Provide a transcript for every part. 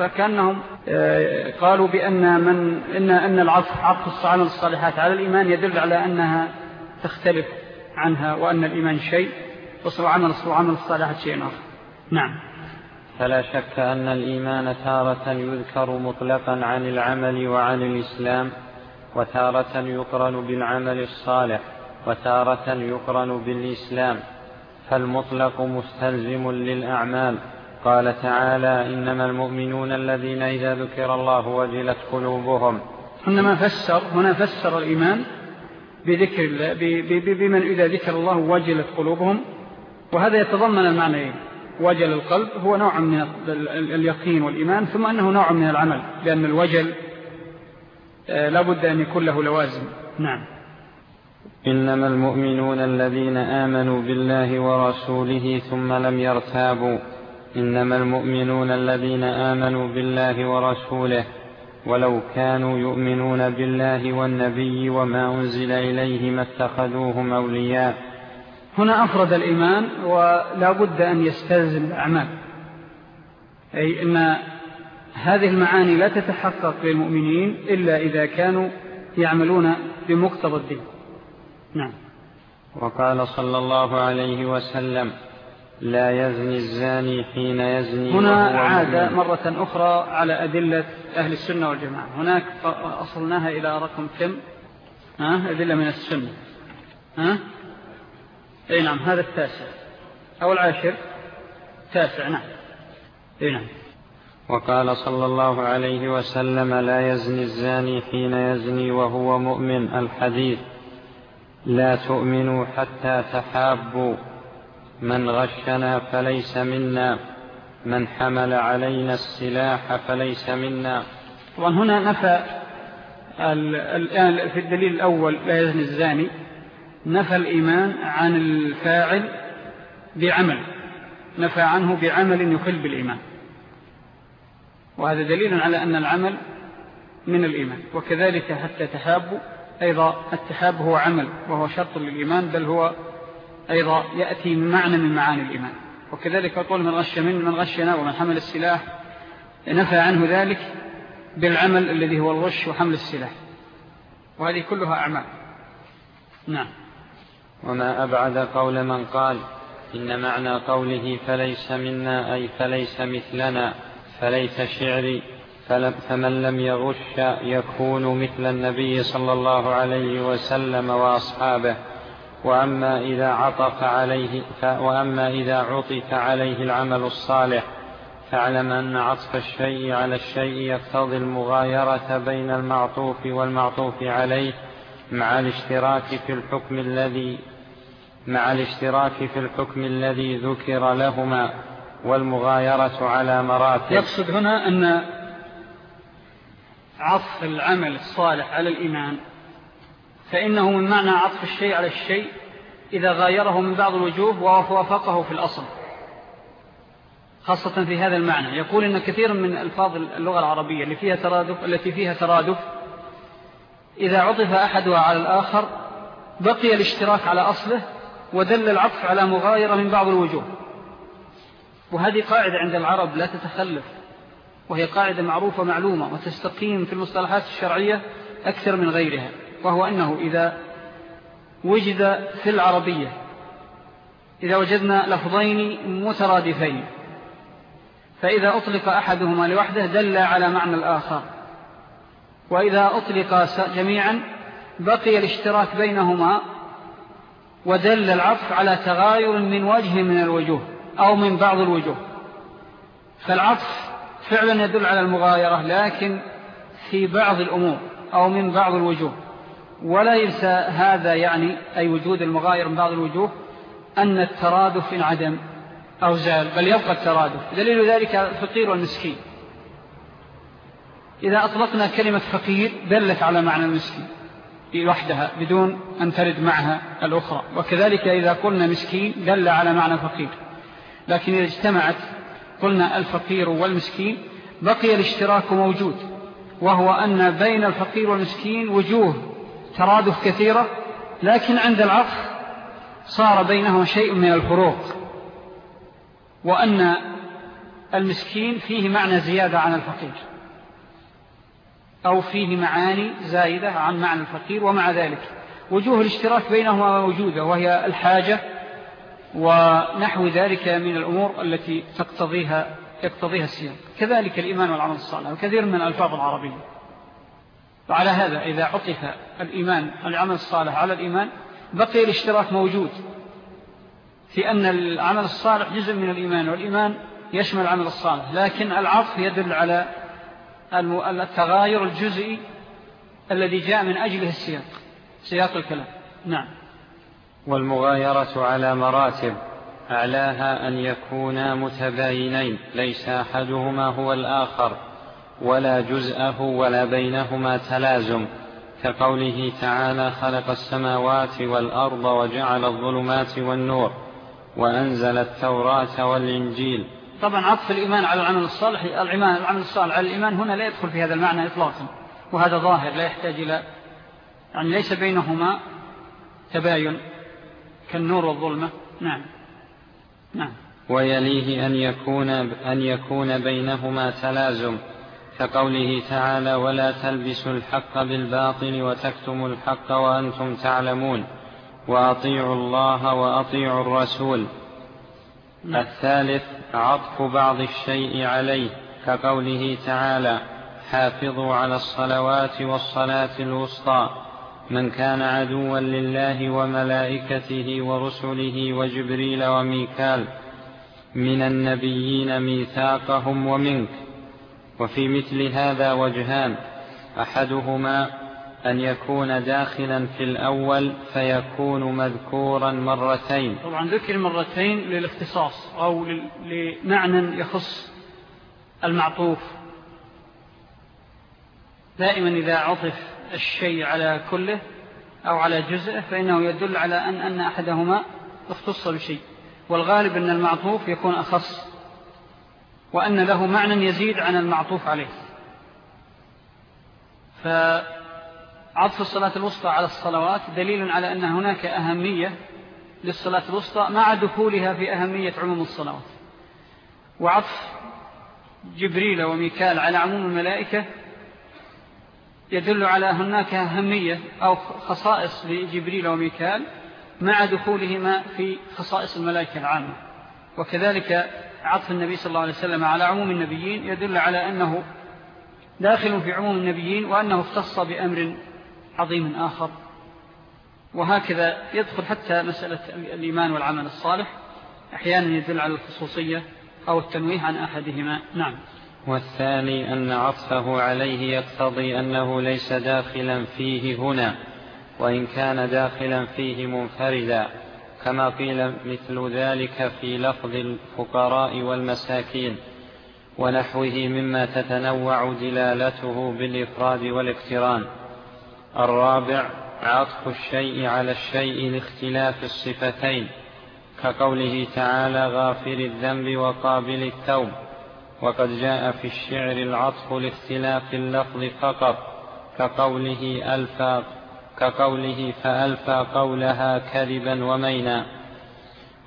فكأنهم آه، قالوا بأن من إن, أن العطف عطف العمل الصالحات على الإيمان يدل على أنها تختلف عنها وأن الإيمان شيء وعمل عمل الصالحات شيء آخر. نعم. فلا شك أن الإيمان تارة يذكر مطلقا عن العمل وعن الإسلام وتارة يقرن بالعمل الصالح وتارة يقرن بالإسلام فالمطلق مستلزم للأعمال. قال تعالى إنما المؤمنون الذين إذا ذكر الله وجلت قلوبهم. إنما فسر هنا فسر الإيمان بذكر الله بمن إذا ذكر الله وجلت قلوبهم. وهذا يتضمن المعنى وجل القلب هو نوع من اليقين والإيمان ثم أنه نوع من العمل لأن الوجل آه، لا بد أن يكون له لوازم. نعم. إنما المؤمنون الذين آمنوا بالله ورسوله ثم لم يرتابوا. إنما المؤمنون الذين آمنوا بالله ورسوله ولو كانوا يؤمنون بالله والنبي وما أنزل إليه ما اتخذوهم أولياء. هنا أفرد الإيمان ولا بد أن يستلزم الأعمال. أي أن هذه المعاني لا تتحقق للمؤمنين إلا إذا كانوا يعملون بمقتضى الدين. نعم. وقال صلى الله عليه وسلم لا يزني الزاني حين يزني هنا عاد مرة أخرى على أدلة أهل السنة والجماعة. هناك أصلناها إلى رقم كم؟ ها؟ أدلة من السنة. ها؟ أي نعم هذا التاسع. أو العاشر تاسع نعم. أي نعم. وقال صلى الله عليه وسلم لا يزني الزاني حين يزني وهو مؤمن. الحديث لا تؤمنوا حتى تحابوا. من غشنا فليس منا من حمل علينا السلاح فليس منا. طبعا هنا نفى الآن في الدليل الأول لا يزني الزاني نفى الإيمان عن الفاعل بعمل نفى عنه بعمل يخل بالإيمان. وهذا دليل على أن العمل من الإيمان وكذلك حتى تحابوا أيضا التحاب هو عمل وهو شرط للإيمان بل هو أيضا يأتي معنى من معاني الإيمان. وكذلك يقول من غش من من غشنا ومن حمل السلاح نفى عنه ذلك بالعمل الذي هو الغش وحمل السلاح. وهذه كلها أعمال. نعم. وما أبعد قول من قال إن معنى قوله فليس منا أي فليس مثلنا فليس شعري فمن لم يغش يكون مثل النبي صلى الله عليه وسلم وأصحابه. وأما إذا عطف عليه وأما إذا عطف عليه العمل الصالح فاعلم أن عطف الشيء على الشيء يقتضي المغايرة بين المعطوف والمعطوف عليه مع الاشتراك في الحكم الذي مع الاشتراك في الحكم الذي ذكر لهما والمغايرة على مراتب. يقصد هنا أن عطف العمل الصالح على الإيمان فإنه من معنى عطف الشيء على الشيء إذا غايره من بعض الوجوه ووافقه في الأصل خاصة في هذا المعنى. يقول إن كثير من ألفاظ اللغة العربية اللي فيها ترادف التي فيها ترادف إذا عطف أحدها على الآخر بقي الاشتراك على أصله ودل العطف على مغايرة من بعض الوجوه. وهذه قاعدة عند العرب لا تتخلف وهي قاعدة معروفة معلومة وتستقيم في المصطلحات الشرعية أكثر من غيرها. وهو أنه إذا وجد في العربية إذا وجدنا لفظين مترادفين فإذا أطلق أحدهما لوحده دل على معنى الآخر. وإذا أطلق جميعا بقي الاشتراك بينهما ودل العطف على تغاير من وجه من الوجوه أو من بعض الوجوه. فالعطف فعلا يدل على المغايرة لكن في بعض الأمور أو من بعض الوجوه. ولا ينسى هذا يعني أي وجود المغاير من بعض الوجوه أن الترادف انعدم أو زال بل يبقى الترادف. دليل ذلك الفقير والمسكين. إذا أطلقنا كلمة فقير دلت على معنى المسكين لوحدها بدون أن ترد معها الأخرى. وكذلك إذا قلنا مسكين دل على معنى فقير. لكن إذا اجتمعت قلنا الفقير والمسكين بقي الاشتراك موجود. وهو أن بين الفقير والمسكين وجوه ترادف كثيرة لكن عند العطف صار بينهما شيء من الفروق وأن المسكين فيه معنى زيادة عن الفقير أو فيه معاني زايدة عن معنى الفقير ومع ذلك وجوه الاشتراك بينهما موجودة وهي الحاجة ونحو ذلك من الأمور التي تقتضيها يقتضيها السياق كذلك الإيمان والعمل الصالح وكثير من الألفاظ العربية. وعلى هذا إذا عطف الإيمان العمل الصالح على الإيمان بقي الاشتراك موجود في أن العمل الصالح جزء من الإيمان والإيمان يشمل العمل الصالح لكن العطف يدل على التغاير الجزئي الذي جاء من أجله السياق سياق الكلام. نعم. والمغايرة على مراتب أعلاها أن يكونا متباينين ليس أحدهما هو الآخر. ولا جزءه ولا بينهما تلازم كقوله تعالى خلق السماوات والأرض وجعل الظلمات والنور وأنزل التوراة والإنجيل. طبعا عطف الإيمان على العمل الصالح العمل الصالح على الإيمان هنا لا يدخل في هذا المعنى إطلاقا وهذا ظاهر لا يحتاج إلى يعني ليس بينهما تباين كالنور والظلمة. نعم. نعم. ويليه أن يكون, أن يكون بينهما تلازم. كقوله تعالى ولا تلبسوا الحق بالباطل وتكتموا الحق وأنتم تعلمون وأطيعوا الله وأطيعوا الرسول. الثالث عطف بعض الشيء عليه كقوله تعالى حافظوا على الصلوات والصلاة الوسطى من كان عدوا لله وملائكته ورسله وجبريل وميكال من النبيين ميثاقهم ومنك وفي مثل هذا وجهان أحدهما أن يكون داخلا في الأول فيكون مذكورا مرتين. طبعا ذكر مرتين للاختصاص أو لمعنى يخص المعطوف. دائما إذا عطف الشيء على كله أو على جزءه فإنه يدل على أن, أن أحدهما اختص بشيء. والغالب أن المعطوف يكون أخص وأن له معنى يزيد عن المعطوف عليه. فعطف الصلاة الوسطى على الصلوات دليل على أن هناك أهمية للصلاة الوسطى مع دخولها في أهمية عموم الصلوات. وعطف جبريل وميكال على عموم الملائكة يدل على هناك أهمية أو خصائص لجبريل وميكال مع دخولهما في خصائص الملائكة العامة. وكذلك عطف النبي صلى الله عليه وسلم على عموم النبيين يدل على أنه داخل في عموم النبيين وأنه اختص بأمر عظيم آخر. وهكذا يدخل حتى مسألة الإيمان والعمل الصالح. أحيانا يدل على الخصوصية أو التنويه عن أحدهما. نعم. والثاني أن عطفه عليه يقتضي أنه ليس داخلا فيه هنا وإن كان داخلا فيه منفردا. كما قيل مثل ذلك في لفظ الفقراء والمساكين ونحوه مما تتنوع دلالته بالإفراد والاقتران. الرابع عطف الشيء على الشيء لاختلاف الصفتين كقوله تعالى غافر الذنب وقابل التوب وقد جاء في الشعر العطف لاختلاف اللفظ فقط كقوله ألفى كقوله فألفى قولها كذبا ومينا.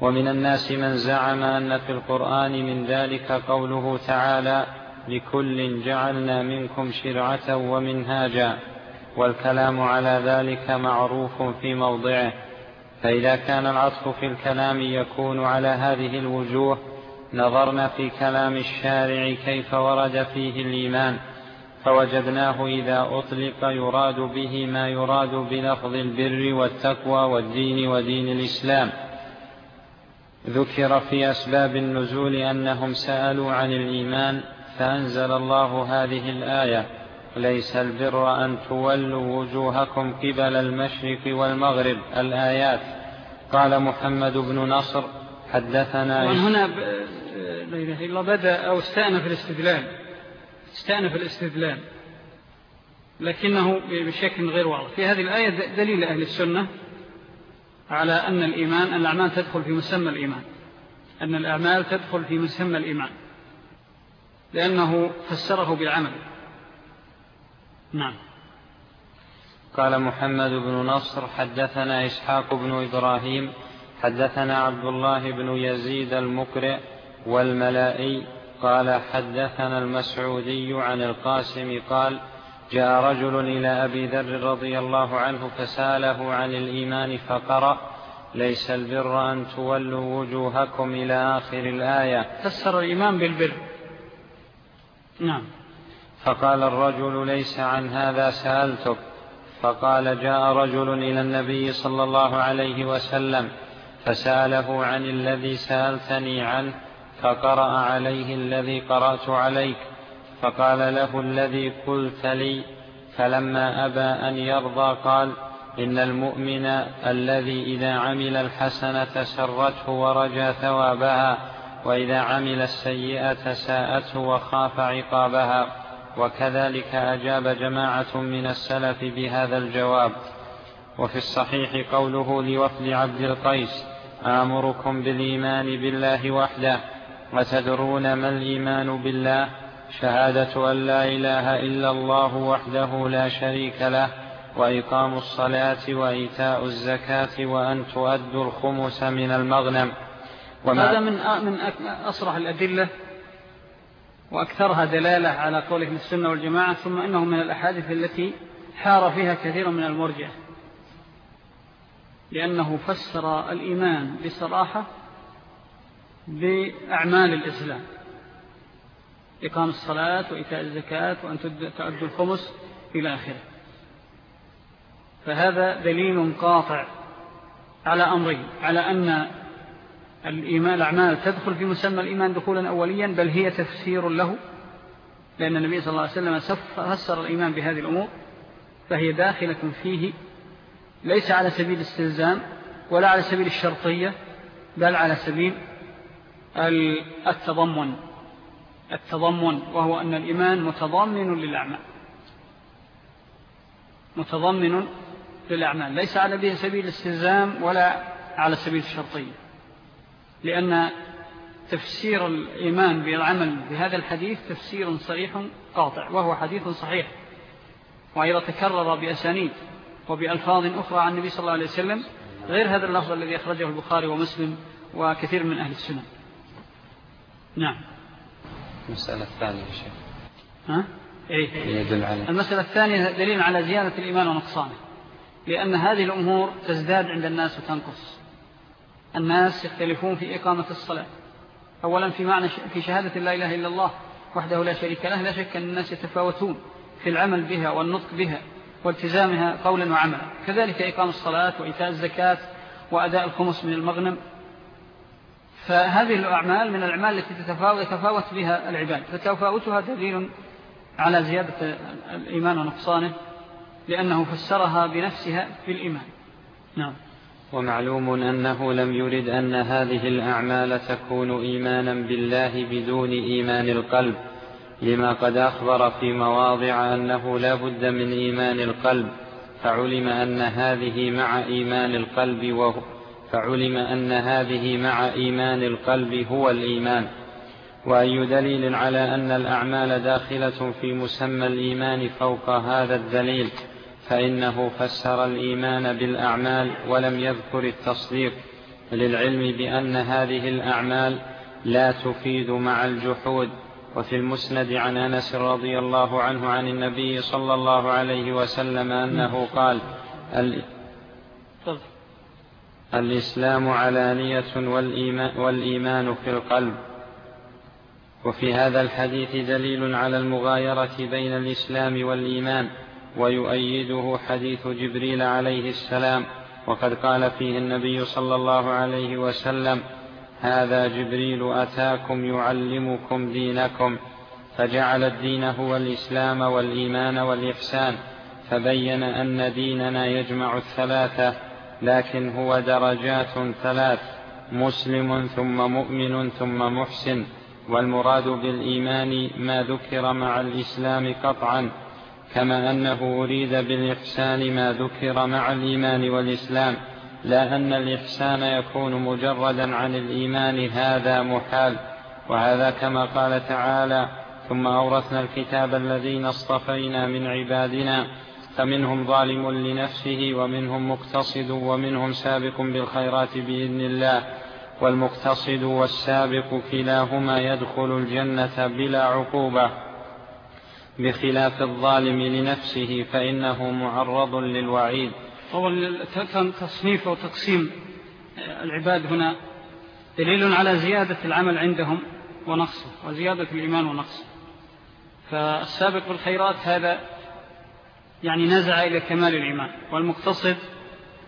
ومن الناس من زعم أن في القرآن من ذلك قوله تعالى لكل جعلنا منكم شرعة ومنهاجا والكلام على ذلك معروف في موضعه. فإذا كان العطف في الكلام يكون على هذه الوجوه نظرنا في كلام الشارع كيف ورد فيه الإيمان. فوجدناه إذا أطلق يراد به ما يراد بلفظ البر والتقوى والدين ودين الإسلام. ذكر في أسباب النزول أنهم سألوا عن الإيمان فأنزل الله هذه الآية ليس البر أن تولوا وجوهكم قبل المشرق والمغرب الآيات. قال محمد بن نصر حدثنا هنا لا إله إلا بدأ أو استأنف الاستدلال. استأنف الاستدلال لكنه بشكل غير واضح. في هذه الآية دليل أهل السنة على أن الإيمان أن الأعمال تدخل في مسمى الإيمان. أن الأعمال تدخل في مسمى الإيمان. لأنه فسره بالعمل. نعم. قال محمد بن نصر حدثنا إسحاق بن إبراهيم حدثنا عبد الله بن يزيد المقرئ والملائي قال حدثنا المسعودي عن القاسم قال جاء رجل إلى أبي ذر رضي الله عنه فسأله عن الإيمان فقرأ ليس البر أن تولوا وجوهكم إلى آخر الآية. فسر الإيمان بالبر. نعم. فقال الرجل ليس عن هذا سألتك. فقال جاء رجل إلى النبي صلى الله عليه وسلم فسأله عن الذي سألتني عنه فقرأ عليه الذي قرأت عليك فقال له الذي قلت لي. فلما أبى أن يرضى قال إن المؤمن الذي إذا عمل الحسنة سرته ورجى ثوابها وإذا عمل السيئة ساءته وخاف عقابها. وكذلك أجاب جماعة من السلف بهذا الجواب. وفي الصحيح قوله لوفد عبد القيس آمركم بالإيمان بالله وحده. وتدرون ما الإيمان بالله شهادة أن لا إله إلا الله وحده لا شريك له وإقام الصلاة وإيتاء الزكاة وأن تؤدوا الخمس من المغنم. هذا من من أصرح الأدلة وأكثرها دلالة على قوله من السنة والجماعة ثم إنه من الأحاديث التي حار فيها كثير من المرجع. لأنه فسر الإيمان بصراحة بأعمال الإسلام. إقام الصلاة وإيتاء الزكاة وأن تؤدوا الخمس إلى آخره. فهذا دليل قاطع على أمرين. على أن الإيمان الأعمال تدخل في مسمى الإيمان دخولا أوليا بل هي تفسير له لأن النبي صلى الله عليه وسلم فسر الإيمان بهذه الأمور فهي داخلة فيه ليس على سبيل السلزام ولا على سبيل الشرطية بل على سبيل التضمن. التضمن وهو أن الإيمان متضمن للأعمال. متضمن للأعمال. ليس على سبيل الاستلزام ولا على سبيل الشرطية. لأن تفسير الإيمان بالعمل بهذا الحديث تفسير صريح قاطع وهو حديث صحيح. وإذا تكرر بأسانيد وبألفاظ أخرى عن النبي صلى الله عليه وسلم غير هذا اللفظ الذي أخرجه البخاري ومسلم وكثير من أهل السنة. نعم. المسألة الثانية شيخ. ها؟ إيه؟ يدل على المسألة الثانية دليل على زيادة الإيمان ونقصانه لأن هذه الأمور تزداد عند الناس وتنقص. الناس يختلفون في إقامة الصلاة. أولا في معنى في شهادة لا إله إلا الله وحده لا شريك له لا شك أن الناس يتفاوتون في العمل بها والنطق بها والتزامها قولا وعملا. كذلك إقام الصلاة وإيتاء الزكاة وأداء الخمس من المغنم. فهذه الأعمال من الأعمال التي تتفاوت بها العباد. فتفاوتها دليل على زيادة الإيمان ونقصانه لأنه فسرها بنفسها في الإيمان. نعم. ومعلوم أنه لم يرد أن هذه الأعمال تكون إيمانا بالله بدون إيمان القلب لما قد أخبر في مواضع أنه لا بد من إيمان القلب فعلم أن هذه مع إيمان القلب فعلم أن هذه مع إيمان القلب هو الإيمان وأي دليل على أن الأعمال داخلة في مسمى الإيمان فوق هذا الدليل فإنه فسر الإيمان بالأعمال ولم يذكر التصديق للعلم بأن هذه الأعمال لا تفيد مع الجحود. وفي المسند عن أنس رضي الله عنه عن النبي صلى الله عليه وسلم أنه قال الإسلام علانية والإيمان, والإيمان في القلب. وفي هذا الحديث دليل على المغايرة بين الإسلام والإيمان ويؤيده حديث جبريل عليه السلام وقد قال فيه النبي صلى الله عليه وسلم هذا جبريل أتاكم يعلمكم دينكم فجعل الدين هو الإسلام والإيمان والإحسان فبين أن ديننا يجمع الثلاثة لكن هو درجات ثلاث مسلم ثم مؤمن ثم محسن. والمراد بالإيمان ما ذكر مع الإسلام قطعا كما أنه أريد بالإحسان ما ذكر مع الإيمان والإسلام. لا أن الإحسان يكون مجردا عن الإيمان هذا محال. وهذا كما قال تعالى ثم أورثنا الكتاب الذين اصطفينا من عبادنا فمنهم ظالم لنفسه ومنهم مقتصد ومنهم سابق بالخيرات بإذن الله والمقتصد والسابق كلاهما يدخل الجنة بلا عقوبة. بخلاف الظالم لنفسه فإنه معرض للوعيد. هو تصنيف وتقسيم العباد هنا دليل على زيادة العمل عندهم ونقصه وزيادة الإيمان ونقصه. فالسابق بالخيرات هذا يعني نزع إلى كمال الإيمان. والمقتصد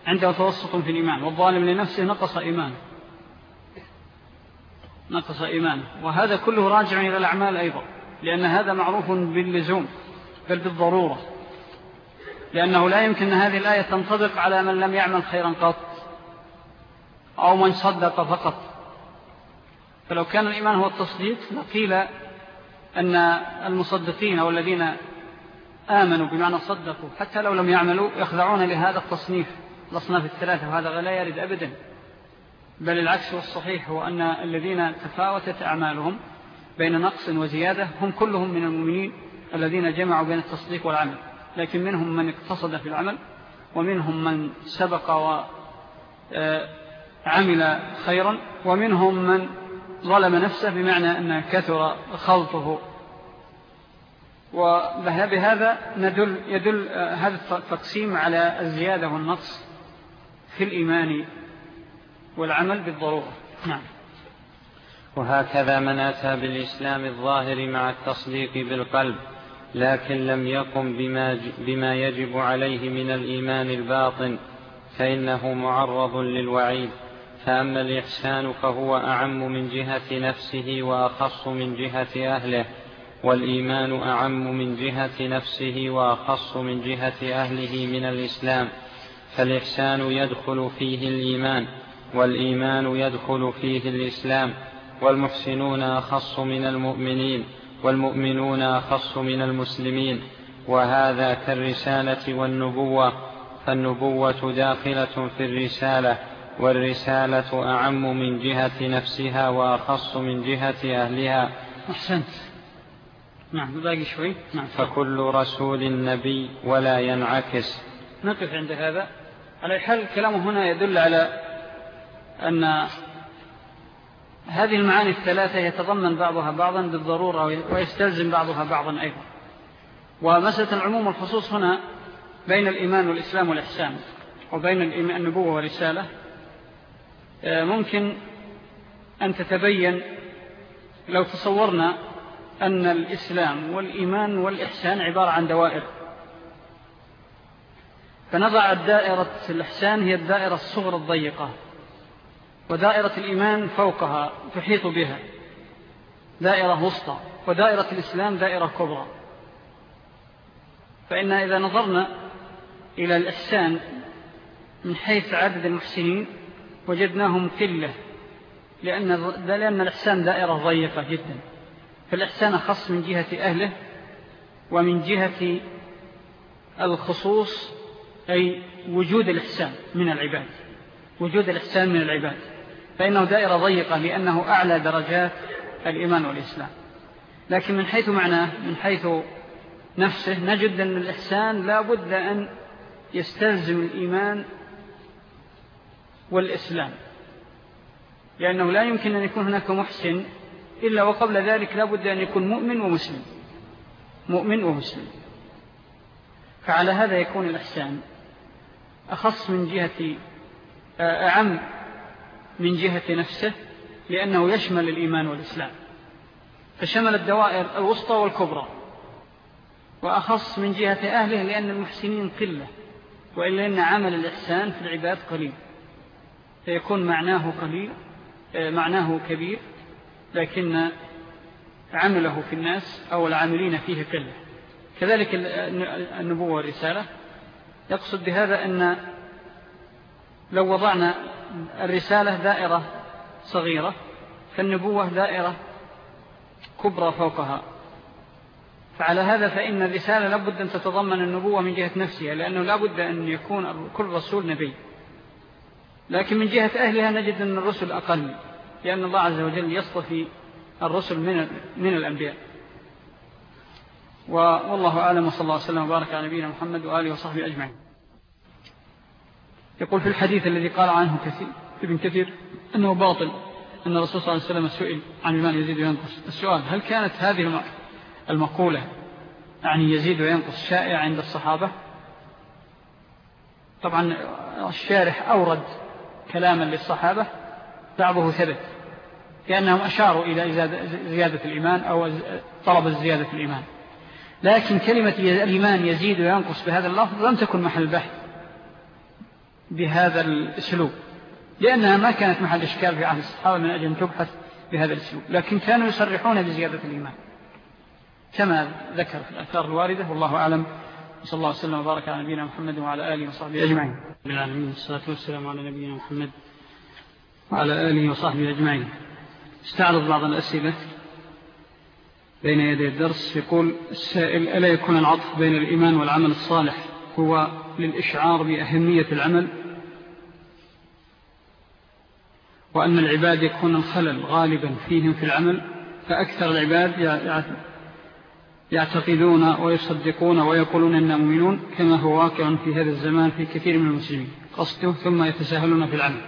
عنده توسط في الإيمان والظالم لنفسه نقص إيمانه. نقص إيمانه. وهذا كله راجع إلى الأعمال أيضا لأن هذا معروف باللزوم بل بالضرورة. لأنه لا يمكن أن هذه الآية تنطبق على من لم يعمل خيرا قط أو من صدق فقط. فلو كان الإيمان هو التصديق لقيل أن المصدقين أو الذين آمنوا بمعنى صدقوا. حتى لو لم يعملوا يخضعون لهذا التصنيف. الأصناف الثلاثة وهذا لا يرد أبدا. بل العكس والصحيح هو أن الذين تفاوتت أعمالهم بين نقص وزيادة هم كلهم من المؤمنين الذين جمعوا بين التصديق والعمل. لكن منهم من اقتصد في العمل ومنهم من سبق وعمل آه، خيرا ومنهم من ظلم نفسه بمعنى أن كثر خلطه. وبهذا ندل يدل آه، هذا التقسيم على الزيادة والنقص في الإيمان والعمل بالضرورة. نعم. وهكذا من أتى بالإسلام الظاهر مع التصديق بالقلب لكن لم يقم بما, بما يجب عليه من الإيمان الباطن فإنه معرض للوعيد. فأما الإحسان فهو أعم من جهة نفسه وأخص من جهة أهله. والإيمان أعم من جهة نفسه وأخص من جهة أهله من الإسلام فالإحسان يدخل فيه الإيمان والإيمان يدخل فيه الإسلام والمحسنون أخص من المؤمنين والمؤمنون أخص من المسلمين وهذا كالرسالة والنبوة فالنبوة داخلة في الرسالة والرسالة أعم من جهة نفسها وأخص من جهة أهلها. أحسنت. نعم باقي شوي. نعم فكل رسول نبي ولا ينعكس. نقف عند هذا. على الحال كلامه هنا يدل على أن هذه المعاني الثلاثة يتضمن بعضها بعضا بالضرورة ويستلزم بعضها بعضا أيضا. ومسألة العموم والخصوص هنا بين الإيمان والإسلام والإحسان وبين النبوة والرسالة. آه، ممكن أن تتبين لو تصورنا أن الإسلام والإيمان والإحسان عبارة عن دوائر. فنضع الدائرة الإحسان هي الدائرة الصغرى الضيقة ودائرة الإيمان فوقها تحيط بها دائرة وسطى ودائرة الإسلام دائرة كبرى. فإن إذا نظرنا إلى الإحسان من حيث عدد المحسنين وجدناهم قلة لأن, لأن الإحسان دائرة ضيقة جدا. فالإحسان أخص من جهة أهله ومن جهة الخصوص أي وجود الإحسان من العباد. وجود الإحسان من العباد. فإنه دائرة ضيقة لأنه أعلى درجات الإيمان والإسلام. لكن من حيث معناه من حيث نفسه نجد أن الإحسان لا بد أن يستلزم الإيمان والإسلام. لأنه لا يمكن أن يكون هناك محسن إلا وقبل ذلك لا بد أن يكون مؤمن ومسلم. مؤمن ومسلم. فعلى هذا يكون الإحسان. أخص من جهة آه، أعم من جهة نفسه لأنه يشمل الإيمان والإسلام. فشمل الدوائر الوسطى والكبرى. وأخص من جهة أهله لأن المحسنين قلة وإلا أن عمل الإحسان في العباد قليل. فيكون معناه قليل آه، معناه كبير. لكن عمله في الناس أو العاملين فيه قلة كذلك النبوة والرسالة. يقصد بهذا أن لو وضعنا الرسالة دائرة صغيرة فالنبوة دائرة كبرى فوقها. فعلى هذا فإن الرسالة لابد أن تتضمن النبوة من جهة نفسها لأنه لابد أن يكون كل رسول نبي. لكن من جهة أهلها نجد أن الرسل أقل. لأن الله عز وجل يصطفي الرسل من, من الأنبياء. والله أعلم وصلى الله وسلم وبارك على نبينا محمد وآله وصحبه أجمعين. يقول في الحديث الذي قال عنه كثير ابن كثير أنه باطل أن الرسول صلى الله عليه وسلم سئل عن الإيمان يزيد وينقص. السؤال هل كانت هذه المقولة يعني يزيد وينقص شائع عند الصحابة؟ طبعا الشارح أورد كلاما للصحابة بعضه ثبت. لأنهم أشاروا إلى زيادة الإيمان أو طلب الزيادة الإيمان. لكن كلمة الإيمان يزيد وينقص بهذا اللفظ لم تكن محل بحث بهذا الأسلوب لأنها ما كانت محل إشكال في عهد الصحابة من أجل أن تبحث بهذا الأسلوب لكن كانوا يصرحون بزيادة الإيمان كما ذكر في الأثار الواردة. والله أعلم. صلى الله وسلم وبارك على نبينا محمد وعلى آله وصحبه أجمعين. بالعالمين الصلاة والسلام على نبينا محمد وعلى آله وصحبه أجمعين. استعرض بعض الأسئلة بين يدي الدرس. يقول السائل ألا يكون العطف بين الإيمان والعمل الصالح هو للإشعار بأهمية العمل؟ وأن العباد يكون الخلل غالبا فيهم في العمل فأكثر العباد يعتقدون ويصدقون ويقولون أنهم مؤمنون كما هو واقع في هذا الزمان في كثير من المسلمين قصده ثم يتساهلون في العمل.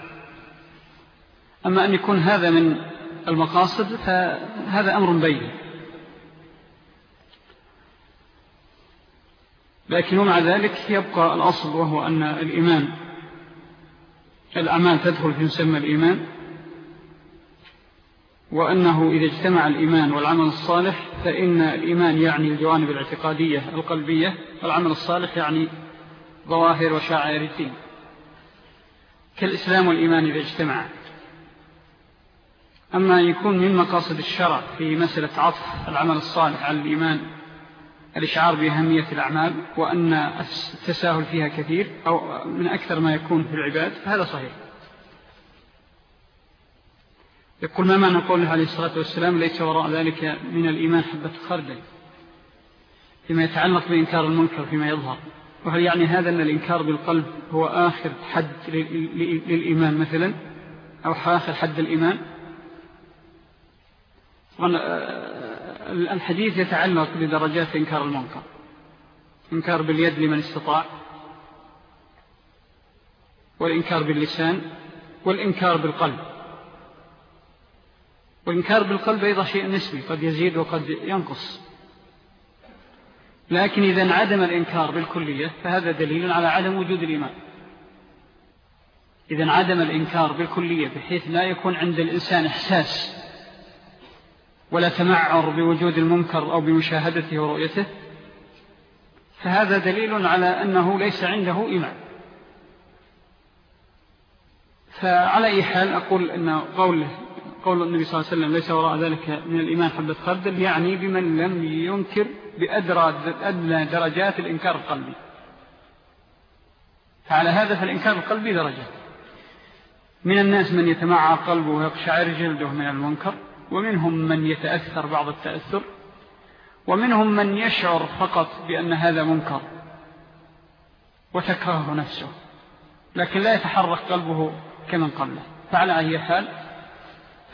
أما أن يكون هذا من المقاصد فهذا أمر بين. لكن مع ذلك يبقى الأصل وهو أن الإيمان الأعمال تدخل في مسمى الإيمان وأنه إذا اجتمع الإيمان والعمل الصالح فإن الإيمان يعني الجوانب الاعتقادية القلبية والعمل الصالح يعني ظواهر وشاعر كالإسلام والإيمان إذا اجتمع أما يكون من مقاصد الشرع في مسألة عطف العمل الصالح على الإيمان الإشعار بأهمية الأعمال وأن التساهل فيها كثير أو من أكثر ما يكون في العباد فهذا صحيح. يقول ما معنى قوله عليه الصلاة والسلام ليس وراء ذلك من الإيمان حبة خردل فيما يتعلق بإنكار المنكر فيما يظهر. وهل يعني هذا أن الإنكار بالقلب هو آخر حد للإيمان مثلا؟ أو آخر حد الإيمان؟ الحديث يتعلق بدرجات إنكار المنكر. إنكار باليد لمن استطاع والإنكار باللسان والإنكار بالقلب. والإنكار بالقلب أيضا شيء نسبي قد يزيد وقد ينقص. لكن إذا انعدم الإنكار بالكلية فهذا دليل على عدم وجود الإيمان. إذا انعدم الإنكار بالكلية بحيث لا يكون عند الإنسان إحساس ولا تمعر بوجود المنكر أو بمشاهدته ورؤيته فهذا دليل على أنه ليس عنده إيمان. فعلى أي حال أقول أن قوله قول النبي صلى الله عليه وسلم ليس وراء ذلك من الإيمان حبة خردل يعني بمن لم ينكر بأدرى أدنى درجات الإنكار القلبي. فعلى هذا فالإنكار القلبي درجات من الناس من يتمعى قلبه ويقشعر جلده من المنكر ومنهم من يتأثر بعض التأثر ومنهم من يشعر فقط بأن هذا منكر وتكره نفسه لكن لا يتحرك قلبه كمن قبله. فعلى أي حال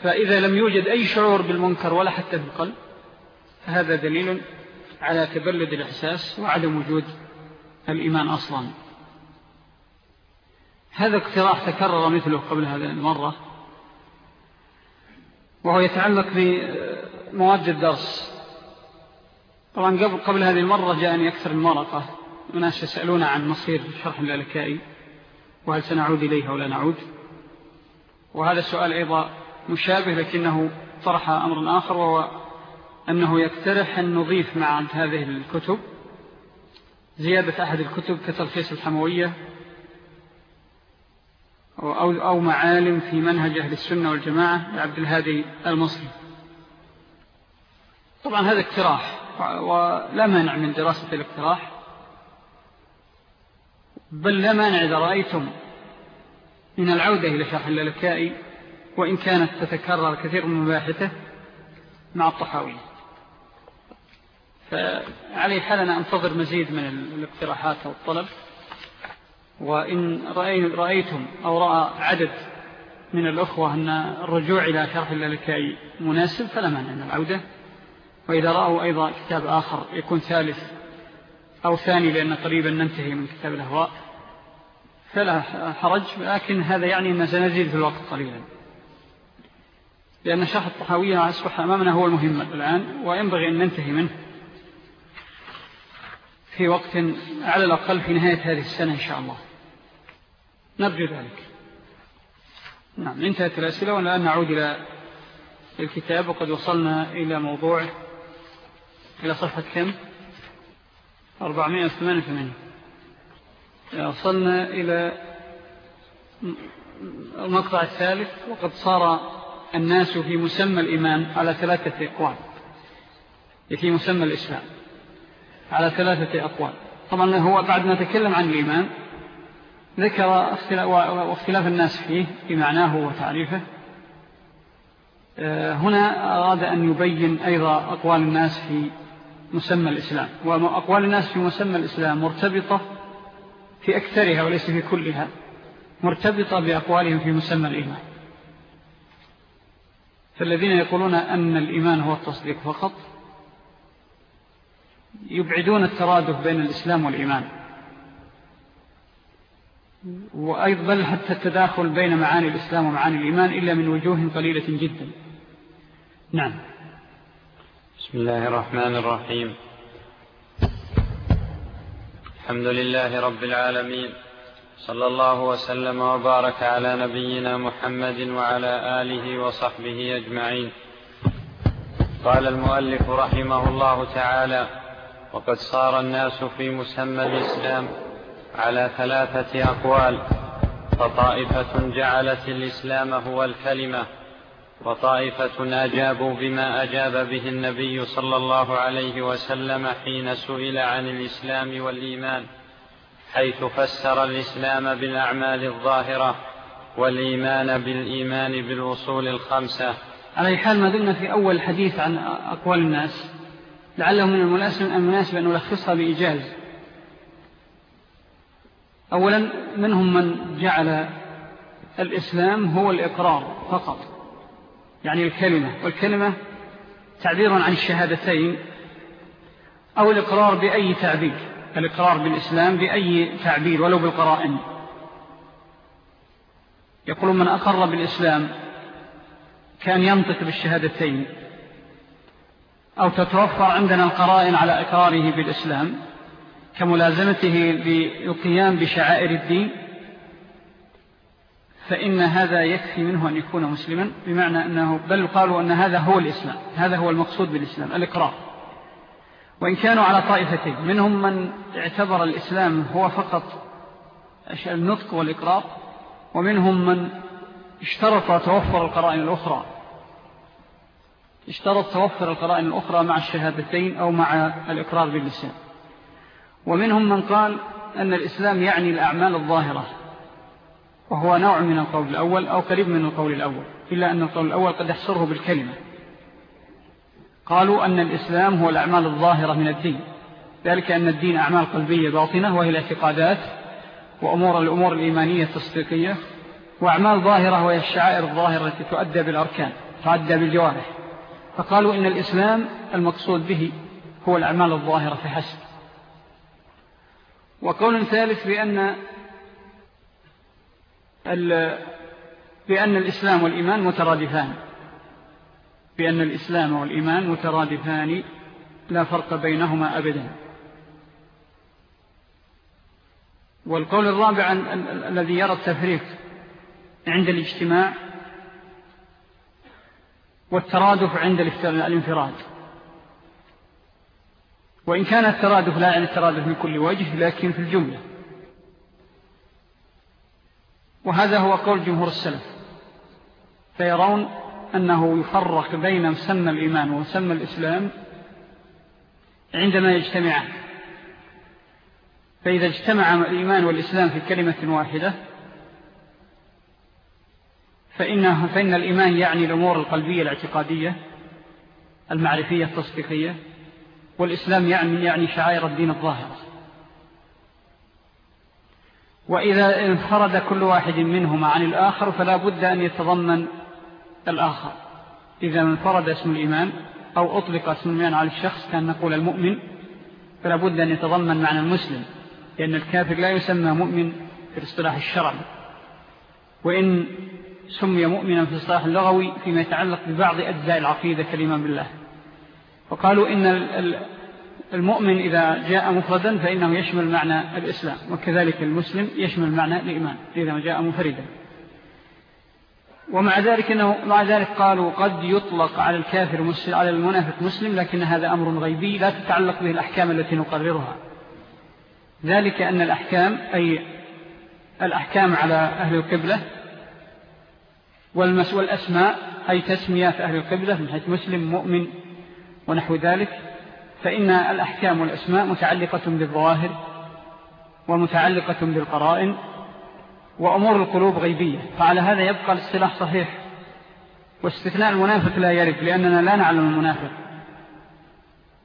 فإذا لم يوجد أي شعور بالمنكر ولا حتى بالقلب فهذا دليل على تبلد الإحساس وعدم وجود الإيمان أصلا. هذا اقتراح تكرر مثله قبل هذا المرة. وهو يتعلق بمواد الدرس. طبعا قبل, قبل هذه المرة جاءني أكثر المرقة وناس يسألون عن مصير شرح اللالكائي وهل سنعود إليها ولا نعود؟ وهذا السؤال أيضا مشابه لكنه طرح أمر آخر وهو أنه يقترح أن نضيف مع هذه الكتب. زيادة أحد الكتب كتلخيص الحموية أو, أو معالم في منهج أهل السنة والجماعة لعبد الهادي المصري. طبعا هذا اقتراح ولا مانع من دراسة الاقتراح. بل لا مانع إذا رأيتم من العودة إلى شرح اللالكائي وإن كانت تتكرر كثير من مباحثه مع الطحاوية فعلي حال أنا أنتظر مزيد من الاقتراحات والطلب. وإن رأيتم أو رأى عدد من الأخوة أن الرجوع إلى شرح اللالكائي مناسب فلا مانع من العودة. وإذا رأوا أيضا كتاب آخر يكون ثالث أو ثاني لأن قريبا ننتهي من كتاب الأهواء فلا حرج لكن هذا يعني أن سنزيد في الوقت قليلا. لأن شرح الطحاوية السبحة أمامنا هو المهم الآن وينبغي أن ننتهي منه. في وقت على الأقل في نهاية هذه السنة إن شاء الله. نرجو ذلك. نعم انتهت الأسئلة والآن نعود إلى الكتاب. وقد وصلنا إلى موضوع إلى صفحة كم؟ 488 وصلنا إلى المقطع الثالث. وقد صار الناس في مسمى الإيمان على ثلاثة أقوال في مسمى الإسلام. على ثلاثة أقوال. طبعا هو بعد ما تكلم عن الإيمان ذكر اختلاف الناس فيه في معناه وتعريفه. آه، هنا أراد أن يبين أيضا أقوال الناس في مسمى الإسلام. وأقوال الناس في مسمى الإسلام مرتبطة في أكثرها وليس في كلها مرتبطة بأقوالهم في مسمى الإيمان. فالذين يقولون أن الإيمان هو التصديق فقط يبعدون الترادف بين الإسلام والإيمان. وأيضا حتى التداخل بين معاني الإسلام ومعاني الإيمان إلا من وجوه قليلة جدا. نعم. بسم الله الرحمن الرحيم. الحمد لله رب العالمين. صلى الله وسلم وبارك على نبينا محمد وعلى آله وصحبه أجمعين. قال المؤلف رحمه الله تعالى وقد صار الناس في مسمى الإسلام على ثلاثة أقوال. فطائفة جعلت الإسلام هو الكلمة وطائفة أجابوا بما أجاب به النبي صلى الله عليه وسلم حين سئل عن الإسلام والإيمان حيث فسر الإسلام بالأعمال الظاهرة والإيمان بالإيمان بالوصول الخمسة. على حال ما دلنا في أول حديث عن أقوال الناس. لعله من المناسب, أن نلخصها بإيجاز. أولا منهم من جعل الإسلام هو الإقرار فقط يعني الكلمة والكلمة تعبير عن الشهادتين أو الإقرار بأي تعبير الإقرار بالإسلام بأي تعبير ولو بالقرائن. يقول من أقر بالإسلام كان ينطق بالشهادتين. أو تتوفر عندنا القرائن على إقراره بالإسلام كملازمته بالقيام بشعائر الدين فإن هذا يكفي منه أن يكون مسلما بمعنى أنه بل قالوا أن هذا هو الإسلام هذا هو المقصود بالإسلام الإقرار. وإن كانوا على طائفتين منهم من اعتبر الإسلام هو فقط النطق والإقرار ومنهم من اشترط توفر القرائن الأخرى اشترط توفر القرائن الأخرى مع الشهادتين أو مع الإقرار باللسان. ومنهم من قال أن الإسلام يعني الأعمال الظاهرة وهو نوع من القول الأول أو قريب من القول الأول إلا أن القول الأول قد يحصره بالكلمة. قالوا أن الإسلام هو الأعمال الظاهرة من الدين ذلك أن الدين أعمال قلبية باطنة وهي الاعتقادات وأمور الأمور الإيمانية التصديقية وأعمال ظاهرة وهي الشعائر الظاهرة التي تؤدى بالأركان تؤدى بالجوارح. فقالوا إن الإسلام المقصود به هو الأعمال الظاهرة فحسب وقول ثالث بأن بأن الإسلام والإيمان مترادفان. بأن الإسلام والإيمان مترادفان لا فرق بينهما أبدا. والقول الرابع الذي يرى التفريق عند الاجتماع والترادف عند الانفراد. وإن كان الترادف لا يعني الترادف من كل وجه لكن في الجملة. وهذا هو قول جمهور السلف. فيرون أنه يفرق بين مسمى الإيمان ومسمى الإسلام عندما يجتمعان. فإذا اجتمع الإيمان والإسلام في كلمة واحدة فإنه فإن الإيمان يعني الأمور القلبية الاعتقادية المعرفية التصديقية والإسلام يعني, يعني شعائر الدين الظاهرة وإذا انفرد كل واحد منهما عن الآخر فلا بد أن يتضمن الآخر. إذا انفرد اسم الإيمان أو أطلق اسم الإيمان على الشخص كأن نقول المؤمن فلا بد أن يتضمن معنى المسلم لأن الكافر لا يسمى مؤمن في الاصطلاح الشرعي وإن سمي مؤمنا في الصلاح اللغوي فيما يتعلق ببعض أجزاء العقيدة كالإيمان بالله. وقالوا إن المؤمن إذا جاء مفردا فإنه يشمل معنى الإسلام وكذلك المسلم يشمل معنى الإيمان إذا جاء مفردا ومع ذلك إنه مع ذلك قالوا قد يطلق على الكافر مسلم على المنافق مسلم لكن هذا أمر غيبي لا تتعلق به الأحكام التي نقررها. ذلك أن الأحكام أي الأحكام على أهل القبلة والأسماء أي تسميات أهل القبلة من حيث مسلم مؤمن ونحو ذلك فإن الأحكام والأسماء متعلقة بالظواهر ومتعلقة بالقرائن وأمور القلوب غيبية فعلى هذا يبقى الاصطلاح صحيح. واستثناء المنافق لا يرد لأننا لا نعلم المنافق.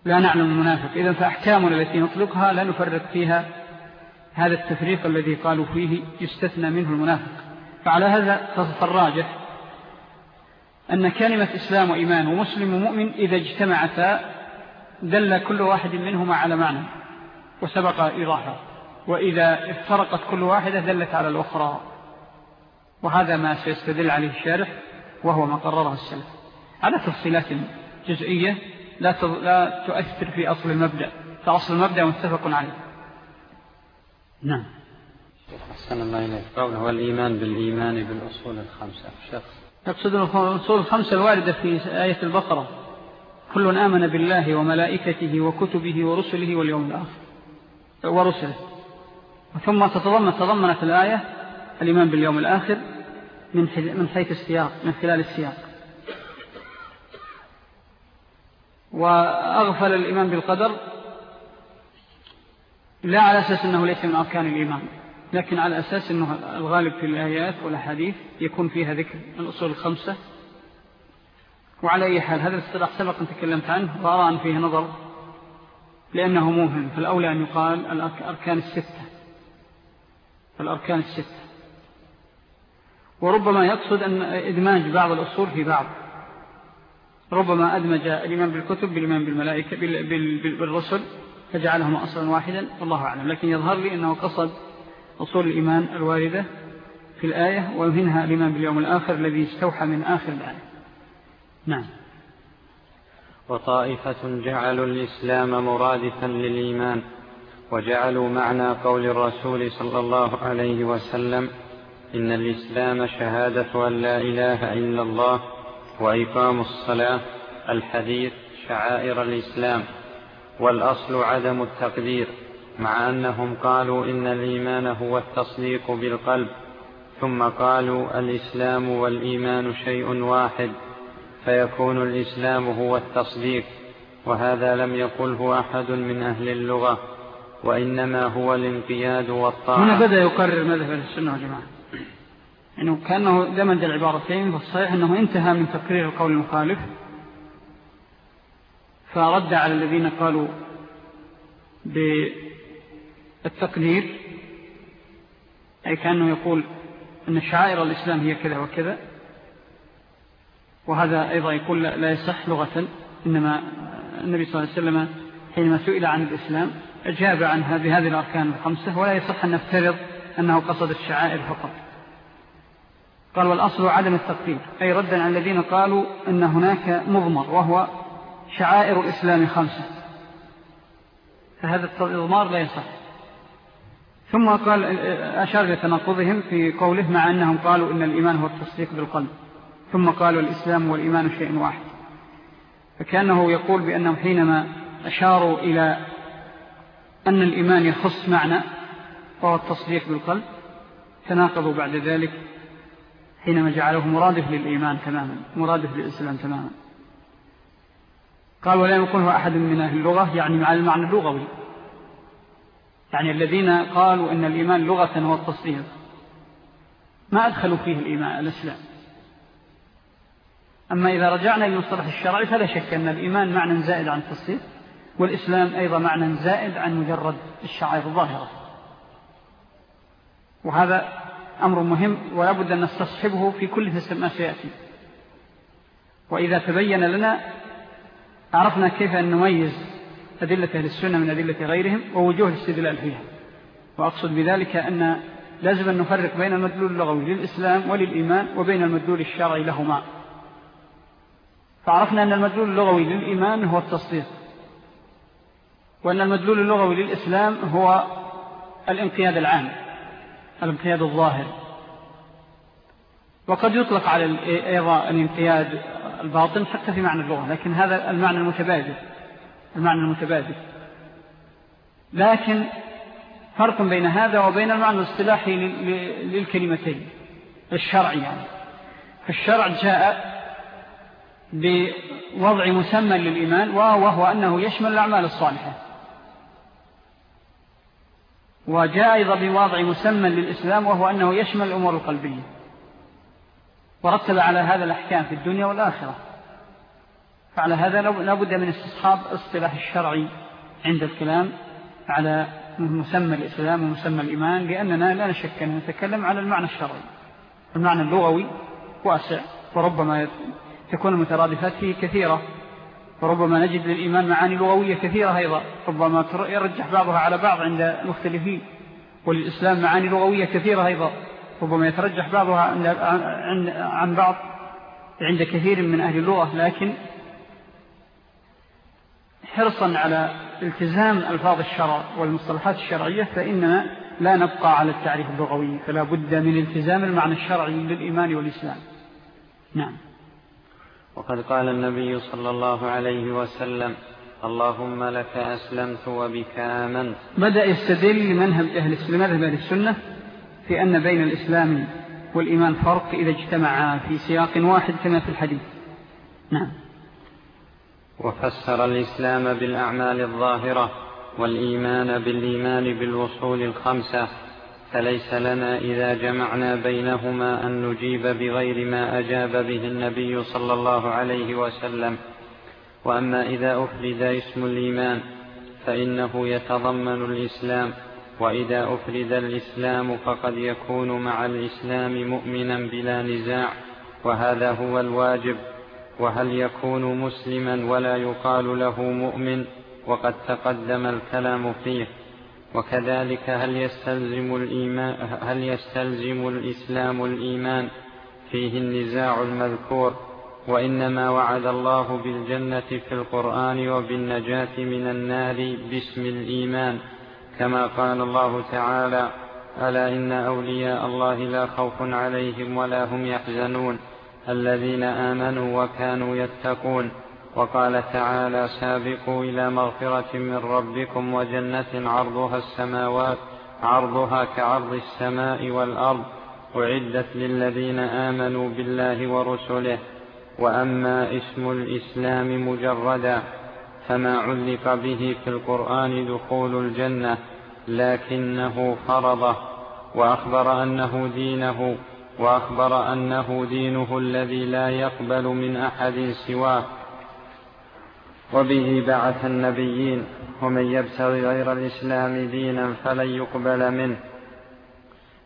لا نعلم المنافق. إذن فأحكامنا التي نطلقها لا نفرق فيها. هذا التفريق الذي قالوا فيه يستثنى منه المنافق. فعلى هذا فالراجح أن كلمة إسلام وإيمان ومسلم ومؤمن إذا اجتمعتا دل كل واحد منهما على معنى وسبق إيضاحه وإذا افترقت كل واحدة دلت على الأخرى. وهذا ما سيستدل عليه الشارح وهو ما قرره السلف. على تفصيلات جزئية لا, لا تؤثر في أصل المبدأ. فأصل المبدأ متفق عليه. نعم. أحسن الله إليك. قوله والإيمان بالإيمان بالأصول الخمسة. شخص يقصد الأصول الخمسة الواردة في آية البقرة. كل آمن بالله وملائكته وكتبه ورسله واليوم الآخر. ورسله. ثم تتضمن تضمنت الآية الإيمان باليوم الآخر من من حيث السياق من خلال السياق. وأغفل الإيمان بالقدر لا على أساس أنه ليس من أركان الإيمان. لكن على أساس أنه الغالب في الآيات والأحاديث يكون فيها ذكر الأصول الخمسة. وعلى أي حال هذا الاصطلاح سبق أن تكلمت عنه وأرى أن فيه نظر لأنه مهم فالأولى أن يقال الأركان الستة. الأركان الستة. وربما يقصد أن إدماج بعض الأصول في بعض. ربما أدمج الإمام بالكتب بالإمام بالملائكة بالرسل فجعلهم أصلا واحدا والله أعلم. لكن يظهر لي أنه قصد أصول الإيمان الواردة في الآية ومنها الإيمان باليوم الآخر الذي استوحى من آخر الآية. نعم. وطائفة جعلوا الإسلام مرادفا للإيمان وجعلوا معنى قول الرسول صلى الله عليه وسلم إن الإسلام شهادة أن لا إله إلا الله وإقام الصلاة الحديث شعائر الإسلام والأصل عدم التقدير مع أنهم قالوا إن الإيمان هو التصديق بالقلب ثم قالوا الإسلام والإيمان شيء واحد فيكون الإسلام هو التصديق وهذا لم يقله أحد من أهل اللغة وإنما هو الانقياد والطاعة. هنا بدأ يقرر مذهب السنة والجماعة. إنه كأنه دمج العبارتين فالصحيح أنه انتهى من تقرير القول المخالف فرد على الذين قالوا بالتقدير أي كأنه يقول أن شعائر الإسلام هي كذا وكذا. وهذا أيضا يقول لا يصح لغة إنما النبي صلى الله عليه وسلم حينما سئل عن الإسلام أجاب عنها بهذه الأركان الخمسة ولا يصح أن نفترض أنه قصد الشعائر فقط. قال والأصل عدم التقدير أي ردا عن الذين قالوا أن هناك مضمر وهو شعائر الإسلام خمسة. فهذا الإضمار لا يصح. ثم قال أشار لتناقضهم في قوله مع أنهم قالوا إن الإيمان هو التصديق بالقلب. ثم قالوا الإسلام والإيمان شيء واحد. فكأنه يقول بأنهم حينما أشاروا إلى أن الإيمان يخص معنى وهو التصديق بالقلب تناقضوا بعد ذلك حينما جعله مرادف للإيمان تماما مرادف للإسلام تماما. قال ولا يقوله أحد من أهل اللغة يعني مع المعنى اللغوي. يعني الذين قالوا أن الإيمان لغة هو التصديق. ما أدخلوا فيه الإيمان الإسلام. أما إذا رجعنا إلى مصطلح الشرعي فلا شك أن الإيمان معنى زائد عن التصديق والإسلام أيضا معنى زائد عن مجرد الشعائر الظاهرة. وهذا أمر مهم ولا بد أن نستصحبه في كل ما سيأتي. وإذا تبين لنا عرفنا كيف أن نميز أدلة أهل السنة من أدلة غيرهم ووجوه الاستدلال فيها. وأقصد بذلك أن لازم أن نفرق بين المدلول اللغوي للإسلام وللإيمان وبين المدلول الشرعي لهما. فعرفنا أن المدلول اللغوي للإيمان هو التصديق وأن المدلول اللغوي للإسلام هو الانقياد العام الانقياد الظاهر. وقد يطلق على أيضا الانقياد الباطن حتى في معنى اللغة لكن هذا المعنى المتبادل. المعنى المتبادل. لكن فرق بين هذا وبين المعنى الاصطلاحي للكلمتين. الشرع يعني. فالشرع جاء بوضع مسمى للإيمان وهو أنه يشمل الأعمال الصالحة. وجاء أيضا بوضع مسمى للإسلام وهو أنه يشمل الأمور القلبية. ورتب على هذا الأحكام في الدنيا والآخرة. فعلى هذا لابد من استصحاب اصطلاح الشرعي عند الكلام على مسمى الإسلام ومسمى الإيمان لأننا لا نشك أن نتكلم على المعنى الشرعي. المعنى اللغوي واسع وربما تكون المترادفات فيه كثيرة وربما نجد للإيمان معاني لغوية كثيرة أيضا ربما يرجح بعضها على بعض عند المختلفين وللإسلام معاني لغوية كثيرة أيضا ربما يترجح بعضها عن بعض عند كثير من أهل اللغة لكن حرصا على التزام ألفاظ الشرع والمصطلحات الشرعية فإننا لا نبقى على التعريف اللغوي فلا بد من التزام المعنى الشرعي للإيمان والإسلام. نعم. وقد قال النبي صلى الله عليه وسلم اللهم لك أسلمت وبك آمنت. بدأ يستدل لمنهج أهل السنة في أن بين الإسلام والإيمان فرق إذا اجتمعا في سياق واحد كما في الحديث. نعم. وفسر الإسلام بالأعمال الظاهرة والإيمان بالإيمان بالوصول الخمسة فليس لنا إذا جمعنا بينهما أن نجيب بغير ما أجاب به النبي صلى الله عليه وسلم. وأما إذا أفرد اسم الإيمان فإنه يتضمن الإسلام وإذا أفرد الإسلام فقد يكون مع الإسلام مؤمنا بلا نزاع وهذا هو الواجب. وهل يكون مسلما ولا يقال له مؤمن وقد تقدم الكلام فيه. وكذلك هل يستلزم, الإيمان هل يستلزم الإسلام الإيمان؟ فيه النزاع المذكور. وإنما وعد الله بالجنة في القرآن وبالنجاة من النار باسم الإيمان. كما قال الله تعالى ألا إن أولياء الله لا خوف عليهم ولا هم يحزنون. الذين آمنوا وكانوا يتقون وقال تعالى سابقوا إلى مغفرة من ربكم وجنة عرضها السماوات عرضها كعرض السماء والأرض أعدت للذين آمنوا بالله ورسله وأما اسم الإسلام مجردا فما علق به في القرآن دخول الجنة لكنه فرضه وأخبر أنه دينه وأخبر أنه دينه الذي لا يقبل من أحد سواه. وبه بعث النبيين ومن يبتغي غير الإسلام دينا فلن يقبل منه.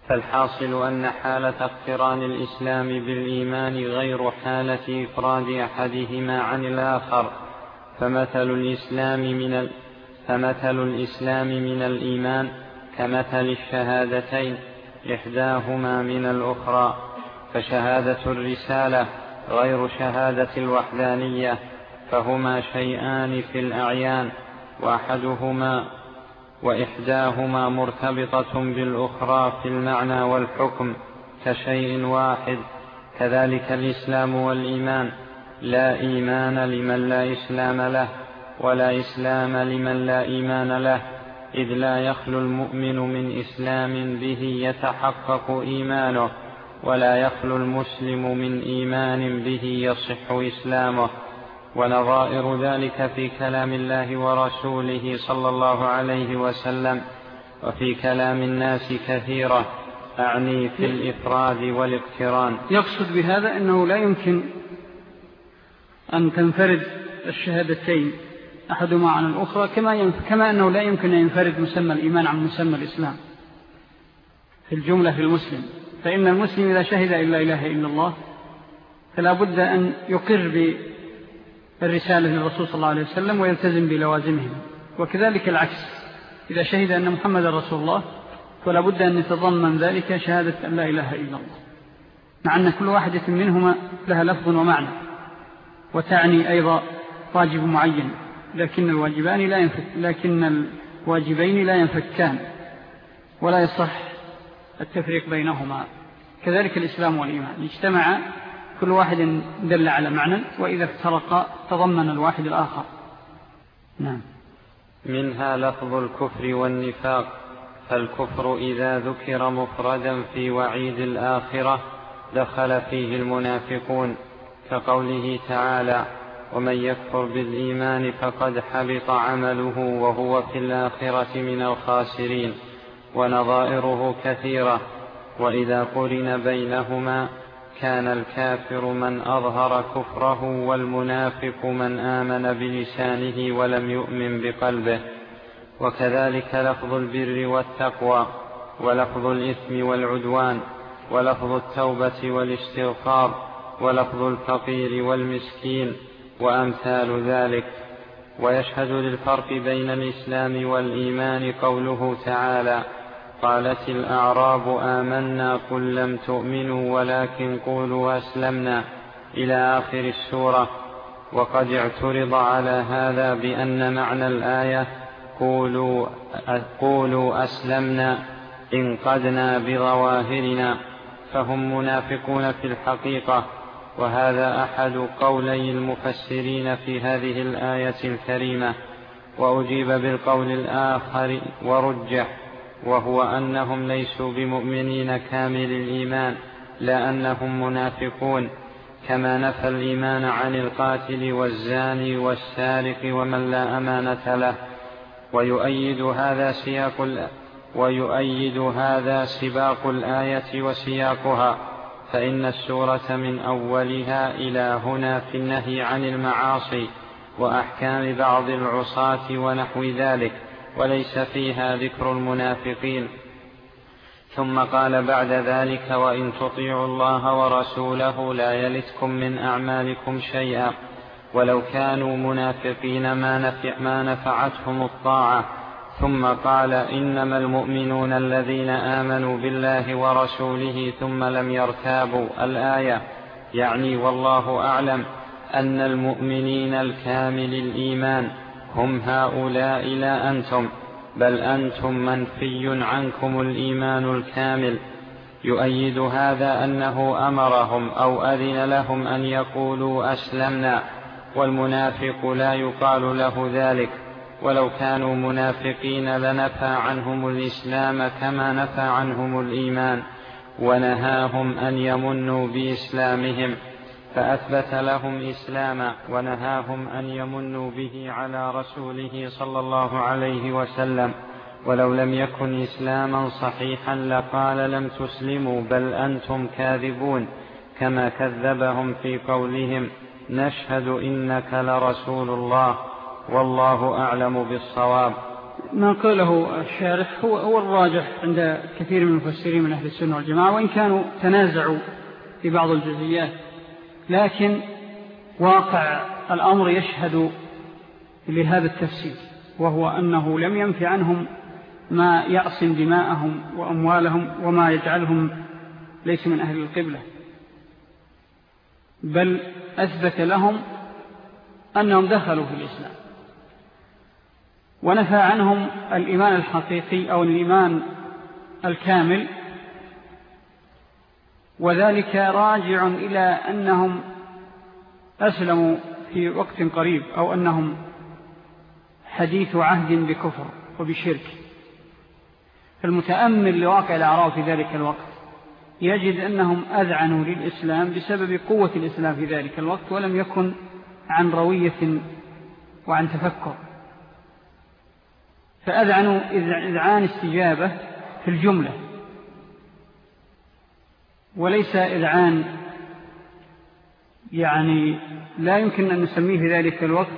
فالحاصل أن حالة اقتران الإسلام بالإيمان غير حالة إفراد أحدهما عن الآخر. فمثل الإسلام من ال... فمثل الإسلام من الإيمان كمثل الشهادتين. إحداهما من الأخرى فشهادة الرسالة غير شهادة الوحدانية فهما شيئان في الأعيان وأحدهما وإحداهما مرتبطة بالأخرى في المعنى والحكم كشيء واحد. كذلك الإسلام والإيمان لا إيمان لمن لا إسلام له ولا إسلام لمن لا إيمان له. إذ لا يخلو المؤمن من إسلام به يتحقق إيمانه ولا يخلو المسلم من إيمان به يصح إسلامه. ونظائر ذلك في كلام الله ورسوله صلى الله عليه وسلم وفي كلام الناس كثيرة أعني في الإفراد والاقتران. يقصد بهذا أنه لا يمكن أن تنفرد الشهادتين. أحدهما عن الأخرى كما, كما أنه لا يمكن أن ينفرد مسمى الإيمان عن مسمى الإسلام. في الجملة في المسلم. فإن المسلم إذا شهد إلا إله إلا الله فلا بد أن يقر بالرسالة للرسول صلى الله عليه وسلم ويلتزم بلوازمهم. وكذلك العكس. إذا شهد أن محمد رسول الله ولا بد أن يتضمن ذلك شهادة أن لا إله إلا الله. مع أن كل واحدة منهما لها لفظ ومعنى وتعني أيضا واجب معين. لكن الواجبان لا ينفك لكن الواجبين لا ينفكان ولا يصح التفريق بينهما. كذلك الإسلام والإيمان. اجتمع كل واحد دل على معنى وإذا افترق تضمن الواحد الآخر. نعم. منها لفظ الكفر والنفاق. فالكفر إذا ذكر مفردا في وعيد الآخرة دخل فيه المنافقون كقوله تعالى ومن يكفر بالإيمان فقد حبط عمله وهو في الآخرة من الخاسرين ونظائره كثيرة. وإذا قرن بينهما كان الكافر من أظهر كفره والمنافق من آمن بلسانه ولم يؤمن بقلبه. وكذلك لفظ البر والتقوى ولفظ الإثم والعدوان ولفظ التوبة والاستغفار ولفظ الفقير والمسكين وأمثال ذلك ويشهد للفرق بين الإسلام والإيمان قوله تعالى قالت الأعراب آمنا قل لم تؤمنوا ولكن قولوا أسلمنا إلى آخر السورة. وقد اعترض على هذا بأن معنى الآية قولوا, قولوا أسلمنا انقدنا بظواهرنا. فهم منافقون في الحقيقة. وهذا أحد قولي المفسرين في هذه الآية الكريمة. وأجيب بالقول الآخر ورجح وهو أنهم ليسوا بمؤمنين كامل الإيمان لا أنهم منافقون. كما نفى الإيمان عن القاتل والزاني والسارق ومن لا أمانة له. ويؤيد هذا سياق ويؤيد هذا سباق الآية وسياقها. فإن السورة من أولها إلى هنا في النهي عن المعاصي وأحكام بعض العصاة ونحو ذلك وليس فيها ذكر المنافقين. ثم قال بعد ذلك وإن تطيعوا الله ورسوله لا يلتكم من أعمالكم شيئا. ولو كانوا منافقين ما, نفع ما نفعتهم الطاعة. ثم قال إنما المؤمنون الذين آمنوا بالله ورسوله ثم لم يرتابوا الآية. يعني والله أعلم أن المؤمنين الكامل الإيمان هم هؤلاء لا أنتم بل أنتم منفي عنكم الإيمان الكامل. يؤيد هذا أنه أمرهم أو أذن لهم أن يقولوا أسلمنا والمنافق لا يقال له ذلك. ولو كانوا منافقين لنفى عنهم الإسلام كما نفى عنهم الإيمان ونهاهم أن يمنوا بإسلامهم فأثبت لهم إسلاما ونهاهم أن يمنوا به على رسوله صلى الله عليه وسلم ولو لم يكن إسلاما صحيحا لقال لم تسلموا بل أنتم كاذبون كما كذبهم في قولهم نشهد إنك لرسول الله والله أعلم بالصواب. ما قاله الشارح هو, هو الراجح عند كثير من المفسرين من أهل السنة والجماعة وإن كانوا تنازعوا في بعض الجزئيات. لكن واقع الأمر يشهد لهذا التفسير وهو أنه لم ينفي عنهم ما يعصم دماءهم وأموالهم وما يجعلهم ليس من أهل القبلة. بل أثبت لهم أنهم دخلوا في الإسلام. ونفى عنهم الإيمان الحقيقي أو الإيمان الكامل. وذلك راجع إلى أنهم أسلموا في وقت قريب أو أنهم حديث عهد بكفر وبشرك. فالمتأمل لواقع الأعراب في ذلك الوقت يجد أنهم أذعنوا للإسلام بسبب قوة الإسلام في ذلك الوقت ولم يكن عن روية وعن تفكر. فأذعنوا إذعان استجابة في الجملة. وليس إذعان يعني لا يمكن أن نسميه في ذلك الوقت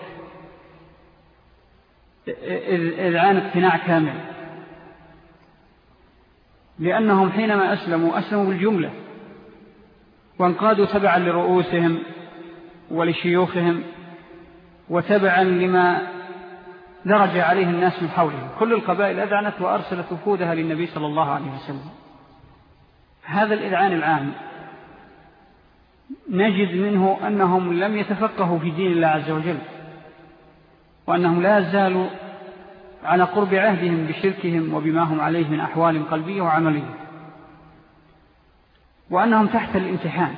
إذعان اقتناع كامل. لأنهم حينما أسلموا أسلموا بالجملة. وانقادوا تبعا لرؤوسهم ولشيوخهم وتبعا لما درج عليه الناس من حولهم كل القبائل أذعنت وأرسلت وفودها للنبي صلى الله عليه وسلم. هذا الإذعان العام. نجد منه أنهم لم يتفقهوا في دين الله عز وجل وأنهم لا زالوا على قرب عهدهم بشركهم وبما هم عليه من أحوال قلبية وعملية وأنهم تحت الامتحان.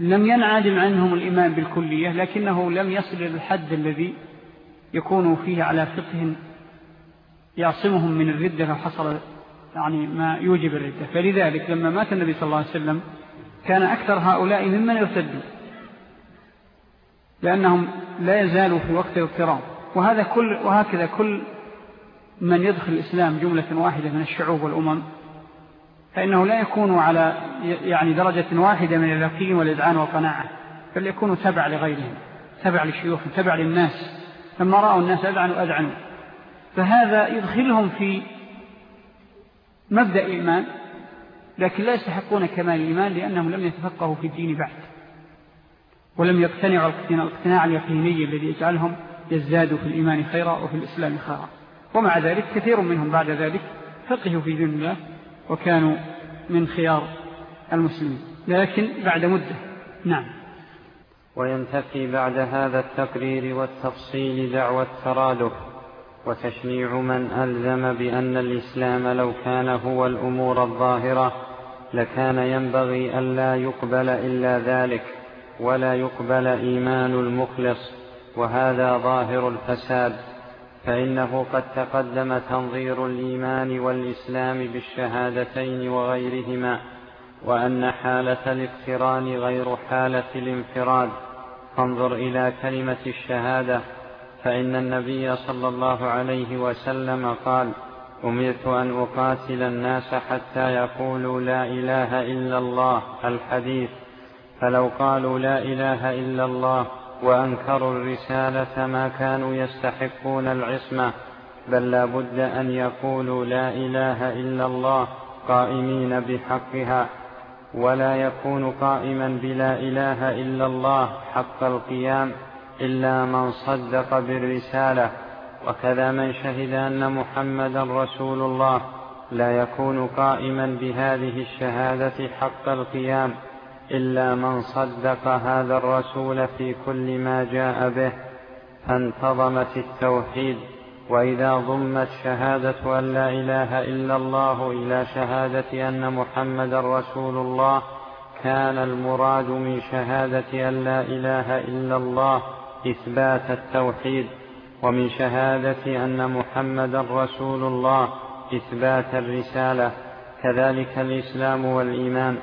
لم ينعدم عنهم الإيمان بالكلية لكنه لم يصل إلى الحد الذي يكون فيه على فقه يعصمهم من الردة لو حصل يعني ما يوجب الردة. فلذلك لما مات النبي صلى الله عليه وسلم كان أكثر هؤلاء ممن يرتدوا لأنهم لا يزالوا في وقت الاضطراب. وهذا كل وهكذا كل من يدخل الإسلام جملة واحدة من الشعوب والأمم فإنه لا يكون على يعني درجة واحدة من اليقين والإذعان والقناعة بل يكون تبع لغيرهم تبع للشيوخ تبع للناس. لما رأوا الناس أذعنوا أذعنوا فهذا يدخلهم في مبدأ إيمان لكن لا يستحقون كمال الإيمان لأنهم لم يتفقهوا في الدين بعد ولم يقتنعوا الاقتناع اليقيني الذي يجعلهم يزدادوا في الإيمان خيرا وفي الإسلام خيرا. ومع ذلك كثير منهم بعد ذلك فقهوا في دين الله وكانوا من خيار المسلمين. لكن بعد مدة. نعم. وينتفي بعد هذا التقرير والتفصيل دعوى الترادف وتشنيع من ألزم بأن الإسلام لو كان هو الأمور الظاهرة لكان ينبغي ألا يقبل إلا ذلك ولا يقبل إيمان المخلص وهذا ظاهر الفساد. فإنه قد تقدم تنظير الإيمان والإسلام بالشهادتين وغيرهما وأن حالة الاقتران غير حالة الانفراد. فانظر إلى كلمة الشهادة فإن النبي صلى الله عليه وسلم قال أمرت أن أقاتل الناس حتى يقولوا لا إله إلا الله الحديث فلو قالوا لا إله إلا الله وأنكروا الرسالة ما كانوا يستحقون العصمة بل لا بد أن يقولوا لا إله إلا الله قائمين بحقها ولا يكون قائما بلا إله إلا الله حق القيام إلا من صدق بالرسالة. وكذا من شهد أن محمدا رسول الله لا يكون قائما بهذه الشهادة حق القيام. إلا من صدق هذا الرسول في كل ما جاء به فانتظمت التوحيد. وإذا ضمت شهادة أن لا إله إلا الله إلى شهادة أن محمد رسول الله كان المراد من شهادة أن لا إله إلا الله إثبات التوحيد ومن شهادة أن محمد رسول الله إثبات الرسالة. كذلك الإسلام والإيمان.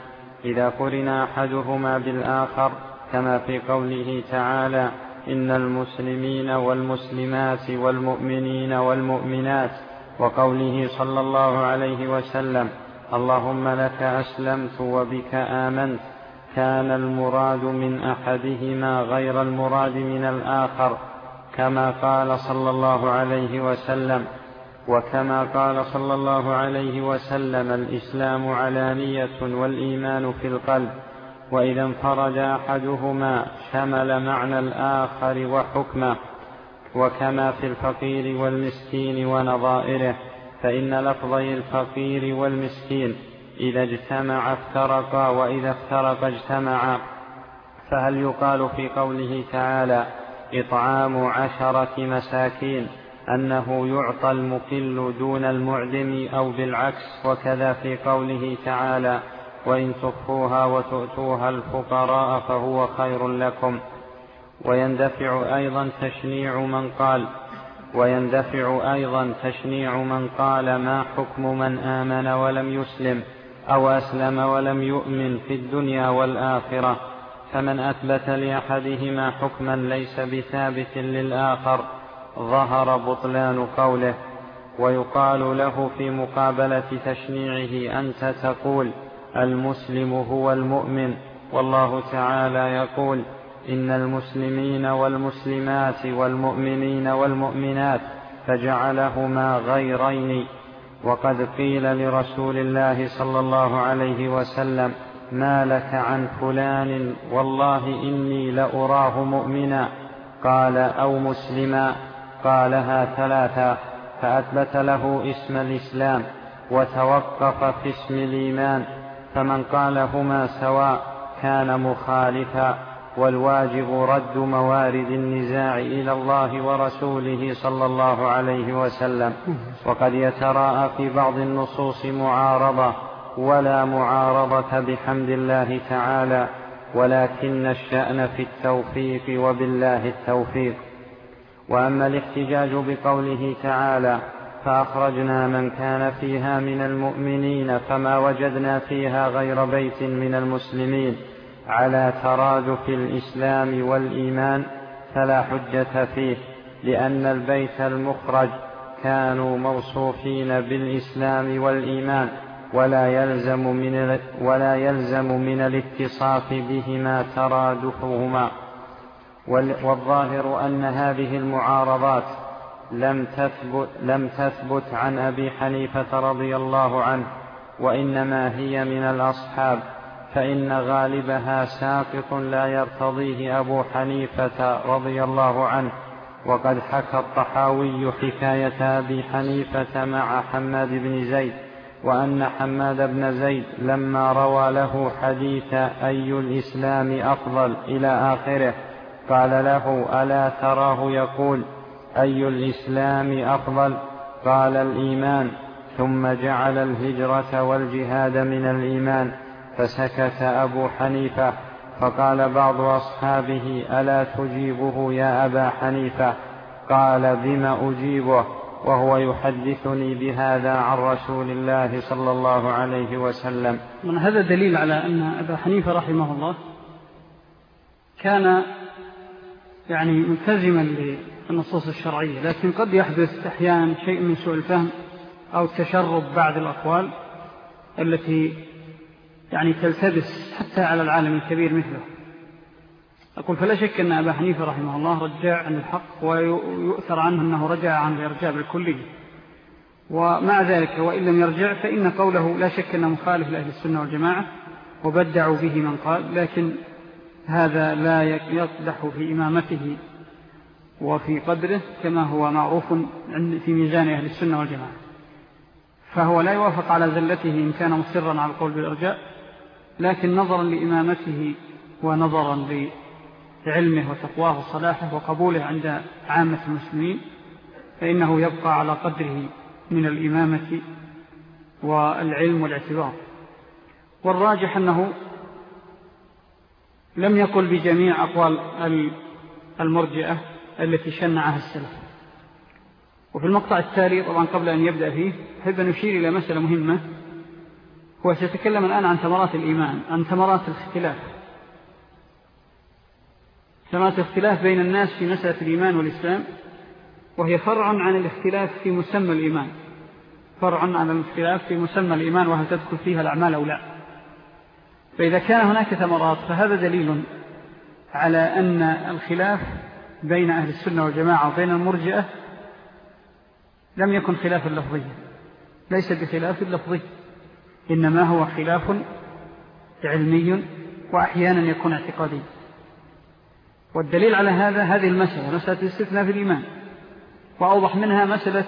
إذا قرن أحدهما بالآخر كما في قوله تعالى إن المسلمين والمسلمات والمؤمنين والمؤمنات وقوله صلى الله عليه وسلم اللهم لك أسلمت وبك آمنت كان المراد من أحدهما غير المراد من الآخر كما قال صلى الله عليه وسلم وكما قال صلى الله عليه وسلم الإسلام علانية والإيمان في القلب وإذا انفرد أحدهما شمل معنى الآخر وحكمه وكما في الفقير والمسكين ونظائره فإن لفظي الفقير والمسكين إذا اجتمع افترقا وإذا افترقا اجتمعا فهل يقال في قوله تعالى إطعام عشرة مساكين؟ أنه يعطى المقل دون المعدم أو بالعكس وكذا في قوله تعالى وإن تخفوها وتؤتوها الفقراء فهو خير لكم. ويندفع أيضا تشنيع من قال ويندفع أيضا تشنيع من قال ما حكم من آمن ولم يسلم أو أسلم ولم يؤمن في الدنيا والآخرة؟ فمن أثبت لأحدهما حكما ليس بثابت للآخر. ظهر بطلان قوله ويقال له في مقابلة تشنيعه أنت تقول المسلم هو المؤمن. والله تعالى يقول إن المسلمين والمسلمات والمؤمنين والمؤمنات فجعلهما غيرين. وقد قيل لرسول الله صلى الله عليه وسلم ما لك عن فلان والله إني لأراه مؤمنا. قال أو مسلما. قالها ثلاثا فأثبت له اسم الإسلام وتوقف في اسم الإيمان فمن قالهما سواء كان مخالفا. والواجب رد موارد النزاع إلى الله ورسوله صلى الله عليه وسلم. وقد يتراءى في بعض النصوص معارضة ولا معارضة بحمد الله تعالى ولكن الشأن في التوفيق وبالله التوفيق. وأما الاحتجاج بقوله تعالى فأخرجنا من كان فيها من المؤمنين فما وجدنا فيها غير بيت من المسلمين على ترادف الإسلام والإيمان فلا حجة فيه لأن البيت المخرج كانوا موصوفين بالإسلام والإيمان ولا يلزم من ولا يلزم من الاتصاف بهما ترادفهما. والظاهر أن هذه المعارضات لم تثبت, لم تثبت عن أبي حنيفة رضي الله عنه وإنما هي من الأصحاب فإن غالبها ساقط لا يرتضيه أبو حنيفة رضي الله عنه. وقد حكى الطحاوي حكاية أبي حنيفة مع حماد بن زيد وأن حماد بن زيد لما روى له حديث أي الإسلام أفضل إلى آخره قال له ألا تراه يقول أي الإسلام أفضل؟ قال الإيمان. ثم جعل الهجرة والجهاد من الإيمان فسكت أبو حنيفة. فقال بعض أصحابه ألا تجيبه يا أبا حنيفة؟ قال بم أجيبه؟ وهو يحدثني بهذا عن رسول الله صلى الله عليه وسلم. من هذا دليل على أن أبا حنيفة رحمه الله كان يعني ملتزما بالنصوص الشرعية لكن قد يحدث أحيانا شيء من سوء الفهم أو تشرب بعض الأقوال التي يعني تلتبس حتى على العالم الكبير مثله. أقول فلا شك أن أبا حنيفة رحمه الله رجع عن الحق ويؤثر عنه أنه رجع عن الإرجاء بالكلية. ومع ذلك وإن لم يرجع فإن قوله لا شك أنه مخالف لأهل السنة والجماعة وبدعوا به من قال لكن هذا لا يقدح في إمامته وفي قدره كما هو معروف في ميزان أهل السنة والجماعة. فهو لا يوافق على زلته إن كان مصرا على القول بالإرجاء لكن نظرا لإمامته ونظرا لعلمه وتقواه وصلاحه وقبوله عند عامة المسلمين فإنه يبقى على قدره من الإمامة والعلم والاعتبار. والراجح أنه لم يقل بجميع أقوال المرجئة التي شنعها السلف. وفي المقطع التالي طبعا قبل أن يبدأ فيه أحب أن نشير إلى مسألة مهمة هو سيتكلم الآن عن ثمرات الإيمان عن ثمرات الاختلاف. ثمرات الاختلاف بين الناس في مسألة الإيمان والإسلام وهي فرع عن الاختلاف في مسمى الإيمان. فرع عن الاختلاف في مسمى الإيمان وهل تدخل فيها الأعمال أو لا. فإذا كان هناك ثمرات فهذا دليل على أن الخلاف بين أهل السنة والجماعة وبين المرجئة لم يكن خلافا لفظيا ليس بخلاف لفظي إنما هو خلاف علمي وأحيانا يكون اعتقادي. والدليل على هذا هذه المسألة مسألة الاستثناء في الإيمان. وأوضح منها مسألة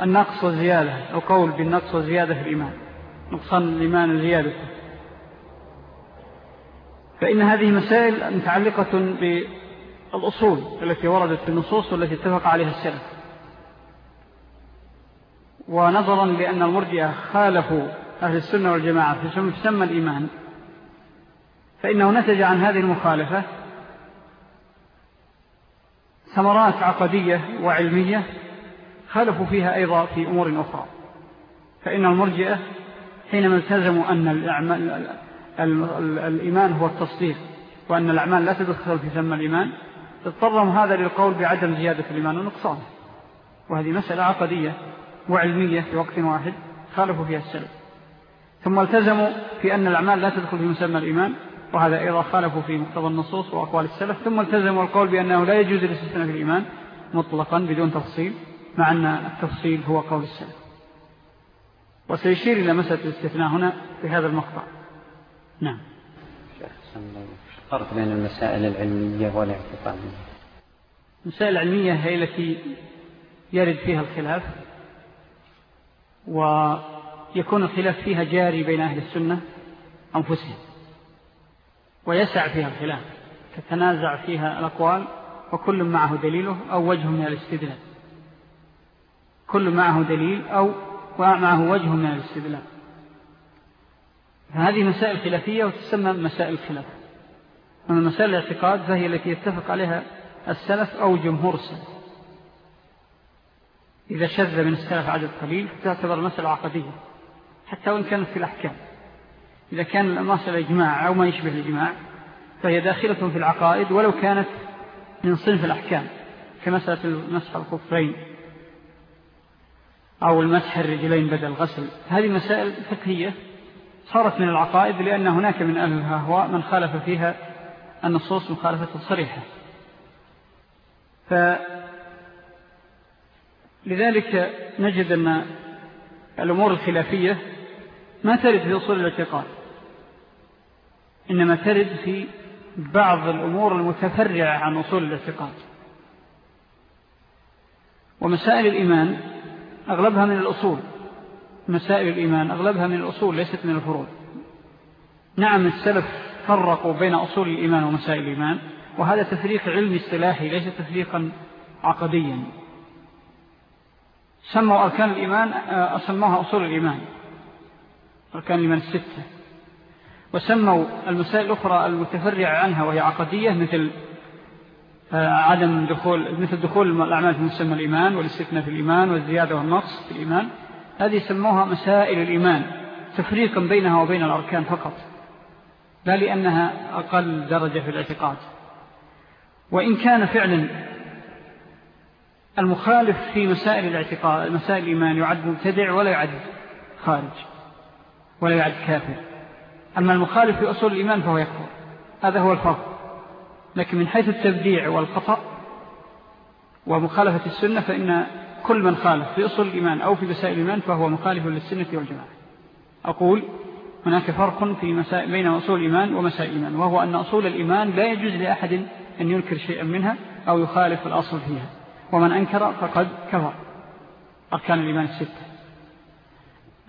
النقص والزيادة أو قول بالنقص والزيادة في الإيمان. نقصان الإيمان وزيادته فإن هذه مسائل متعلقة بالأصول التي وردت في النصوص والتي اتفق عليها السلف. ونظرا لأن المرجئة خالفوا أهل السنة والجماعة في سمى الإيمان. فإنه نتج عن هذه المخالفة ثمرات عقدية وعلمية خالفوا فيها أيضا في أمور أخرى. فإن المرجئة حينما التزموا أن الإيمان هو التصديق وأن الأعمال لا تدخل في ثم الإيمان اضطرهم هذا للقول بعدم زيادة الإيمان ونقصانه. وهذه مسألة عقدية وعلمية في وقت واحد خالفوا فيها السلف. ثم التزموا في أن الأعمال لا تدخل في مسمى الإيمان وهذا أيضا خالفوا في مقتضى النصوص وأقوال السلف. ثم التزموا القول بأنه لا يجوز الاستثناء في الإيمان مطلقا بدون تفصيل مع أن التفصيل هو قول السلف. وسيشير إلى مسألة الاستثناء هنا في هذا المقطع. نعم. فرق بين المسائل العلمية والاعتقادية. المسائل العلمية هي التي يرد فيها الخلاف ويكون الخلاف فيها جاري بين أهل السنة أنفسهم ويسع فيها الخلاف تتنازع فيها الأقوال وكل معه دليله أو وجه من الاستدلال. كل معه دليل أو معه وجه من الاستدلال. فهذه مسائل خلافية وتسمى مسائل الخلاف أما مسائل الاعتقاد فهي التي يتفق عليها السلف أو جمهور السلف. إذا شذ من السلف عدد قليل تعتبر مسألة عقدية حتى وإن كانت في الأحكام. إذا كان المسألة إجماع أو ما يشبه الإجماع فهي داخلة في العقائد ولو كانت من صنف الأحكام كمسألة المسح الخفرين أو المسح الرجلين بدل الغسل هذه مسائل فقهية صارت من العقائد لأن هناك من أهل الهواء من خالف فيها النصوص مخالفة صريحة. فلذلك نجد أن الأمور الخلافية ما ترد في أصول الاعتقاد إنما ترد في بعض الأمور المتفرعة عن أصول الاعتقاد. ومسائل الإيمان أغلبها من الأصول مسائل الإيمان أغلبها من الأصول ليست من الفروض. نعم السلف فرقوا بين أصول الإيمان ومسائل الإيمان وهذا تفريق علمي استلاحي ليس تفريقا عقديا. سموا أركان الإيمان أسموها أصول الإيمان أركان الإيمان الستة. وسموا المسائل الأخرى المتفرعة عنها وهي عقدية مثل آه، عدم دخول مثل دخول الأعمال في مسمى الإيمان والاستثناء في الإيمان والزيادة والنقص في الإيمان هذه سموها مسائل الإيمان تفريقا بينها وبين الأركان فقط لا لأنها أقل درجة في الاعتقاد. وإن كان فعلا المخالف في مسائل الاعتقاد مسائل الإيمان يعد مبتدع ولا يعد خارج ولا يعد كافر. أما المخالف في أصول الإيمان فهو يكفر. هذا هو الفرق. لكن من حيث التبديع والخطأ ومخالفة السنة فإن كل من خالف في أصول الإيمان أو في مسائل الإيمان فهو مخالف للسنة والجماعة. أقول هناك فرق في مسائل بين أصول الإيمان ومسائل الإيمان وهو أن أصول الإيمان لا يجوز لأحد أن ينكر شيئا منها أو يخالف الأصل فيها ومن أنكر فقد كفر. أركان الإيمان الستة.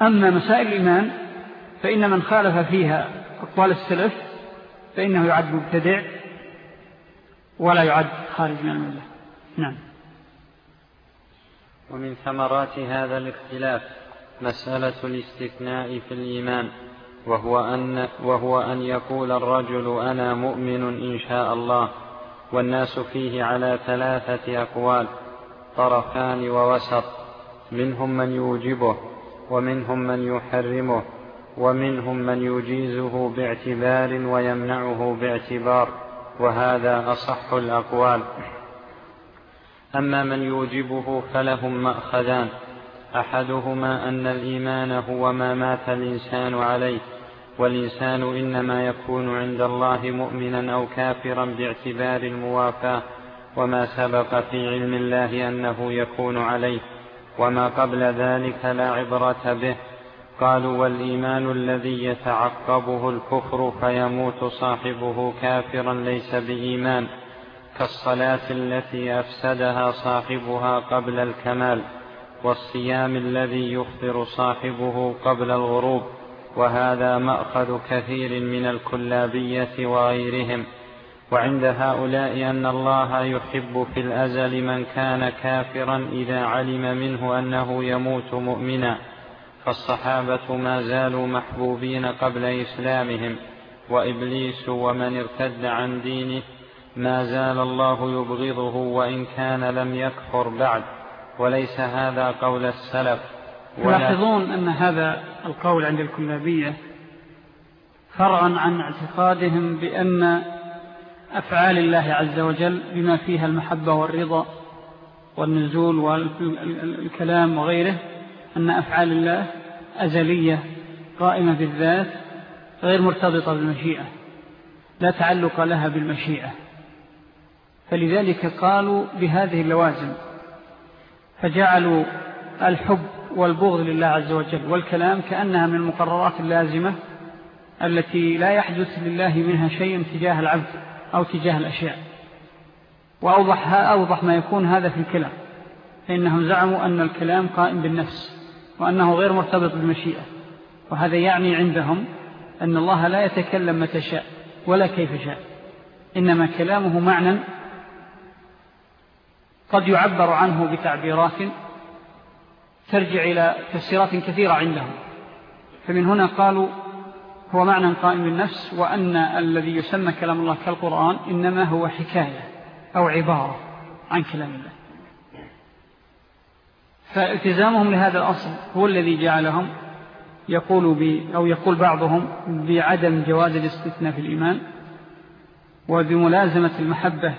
أما مسائل الإيمان فإن من خالف فيها أقوال السلف فإنه يعد مبتدع ولا يعد خارج من الملة. نعم. ومن ثمرات هذا الاختلاف مسألة الاستثناء في الإيمان وهو أن, وهو أن يقول الرجل أنا مؤمن إن شاء الله والناس فيه على ثلاثة أقوال طرفان ووسط منهم من يوجبه ومنهم من يحرمه ومنهم من يجيزه باعتبار ويمنعه باعتبار. وهذا أصح الأقوال. أما من يوجبه فلهم مأخذان. أحدهما أن الإيمان هو ما مات الإنسان عليه والإنسان إنما يكون عند الله مؤمنا أو كافرا باعتبار الموافاة وما سبق في علم الله أنه يكون عليه وما قبل ذلك لا عبرة به. قالوا والإيمان الذي يتعقبه الكفر فيموت صاحبه كافرا ليس بإيمان كالصلاة التي أفسدها صاحبها قبل الكمال والصيام الذي يفطر صاحبه قبل الغروب وهذا مأخذ كثير من الكلابية وغيرهم. وعند هؤلاء أن الله يحب في الأزل من كان كافرا إذا علم منه أنه يموت مؤمنا. فالصحابة ما زالوا محبوبين قبل إسلامهم وإبليس ومن ارتد عن دينه ما زال الله يبغضه وإن كان لم يكفر بعد. وليس هذا قول السلف. يلاحظون أن هذا القول عند الكلابية فرعا عن اعتقادهم بأن أفعال الله عز وجل بما فيها المحبة والرضا والنزول والكلام وغيره أن أفعال الله أزلية قائمة بالذات غير مرتبطة بالمشيئة لا تعلق لها بالمشيئة. فلذلك قالوا بهذه اللوازم فجعلوا الحب والبغض لله عز وجل والكلام كأنها من المقررات اللازمة التي لا يحدث لله منها شيء تجاه العبد أو تجاه الأشياء. وأوضح أوضح ما يكون هذا في الكلام فإنهم زعموا أن الكلام قائم بالنفس. وأنه غير مرتبط بالمشيئة. وهذا يعني عندهم أن الله لا يتكلم متى شاء ولا كيف شاء. إنما كلامه معنى قد يعبر عنه بتعبيرات ترجع إلى تفسيرات كثيرة عندهم. فمن هنا قالوا هو معنى قائم بالنفس وأن الذي يسمى كلام الله كالقرآن إنما هو حكاية أو عبارة عن كلام الله. فالتزامهم لهذا الأصل هو الذي جعلهم يقول أو يقول بعضهم بعدم جواز الاستثناء في الإيمان وبملازمة المحبة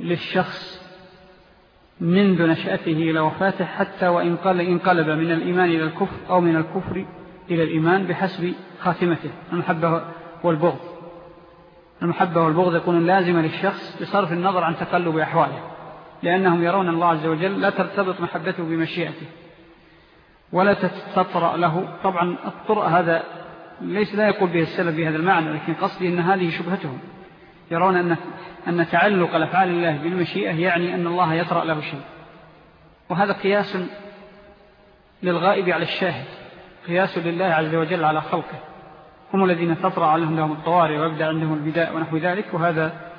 للشخص منذ نشأته إلى وفاته حتى وإن انقلب من الإيمان إلى الكفر أو من الكفر إلى الإيمان بحسب خاتمته. المحبة والبغض. المحبة والبغض يكون لازمة للشخص بصرف النظر عن تقلب أحواله. لأنهم يرون الله عز وجل لا ترتبط محبته بمشيئته ولا تتطرأ له. طبعا الطرأ هذا ليس لا يقول به السلف بهذا المعنى لكن قصدي أن هذه شبهتهم. يرون أن, أن تعلق الأفعال الله بالمشيئة يعني أن الله يطرأ له شيء. وهذا قياس للغائب على الشاهد قياس لله عز وجل على خلقه. هم الذين تطرأ عليهم لهم الطوارئ ويبدأ عندهم البداء ونحو ذلك وهذا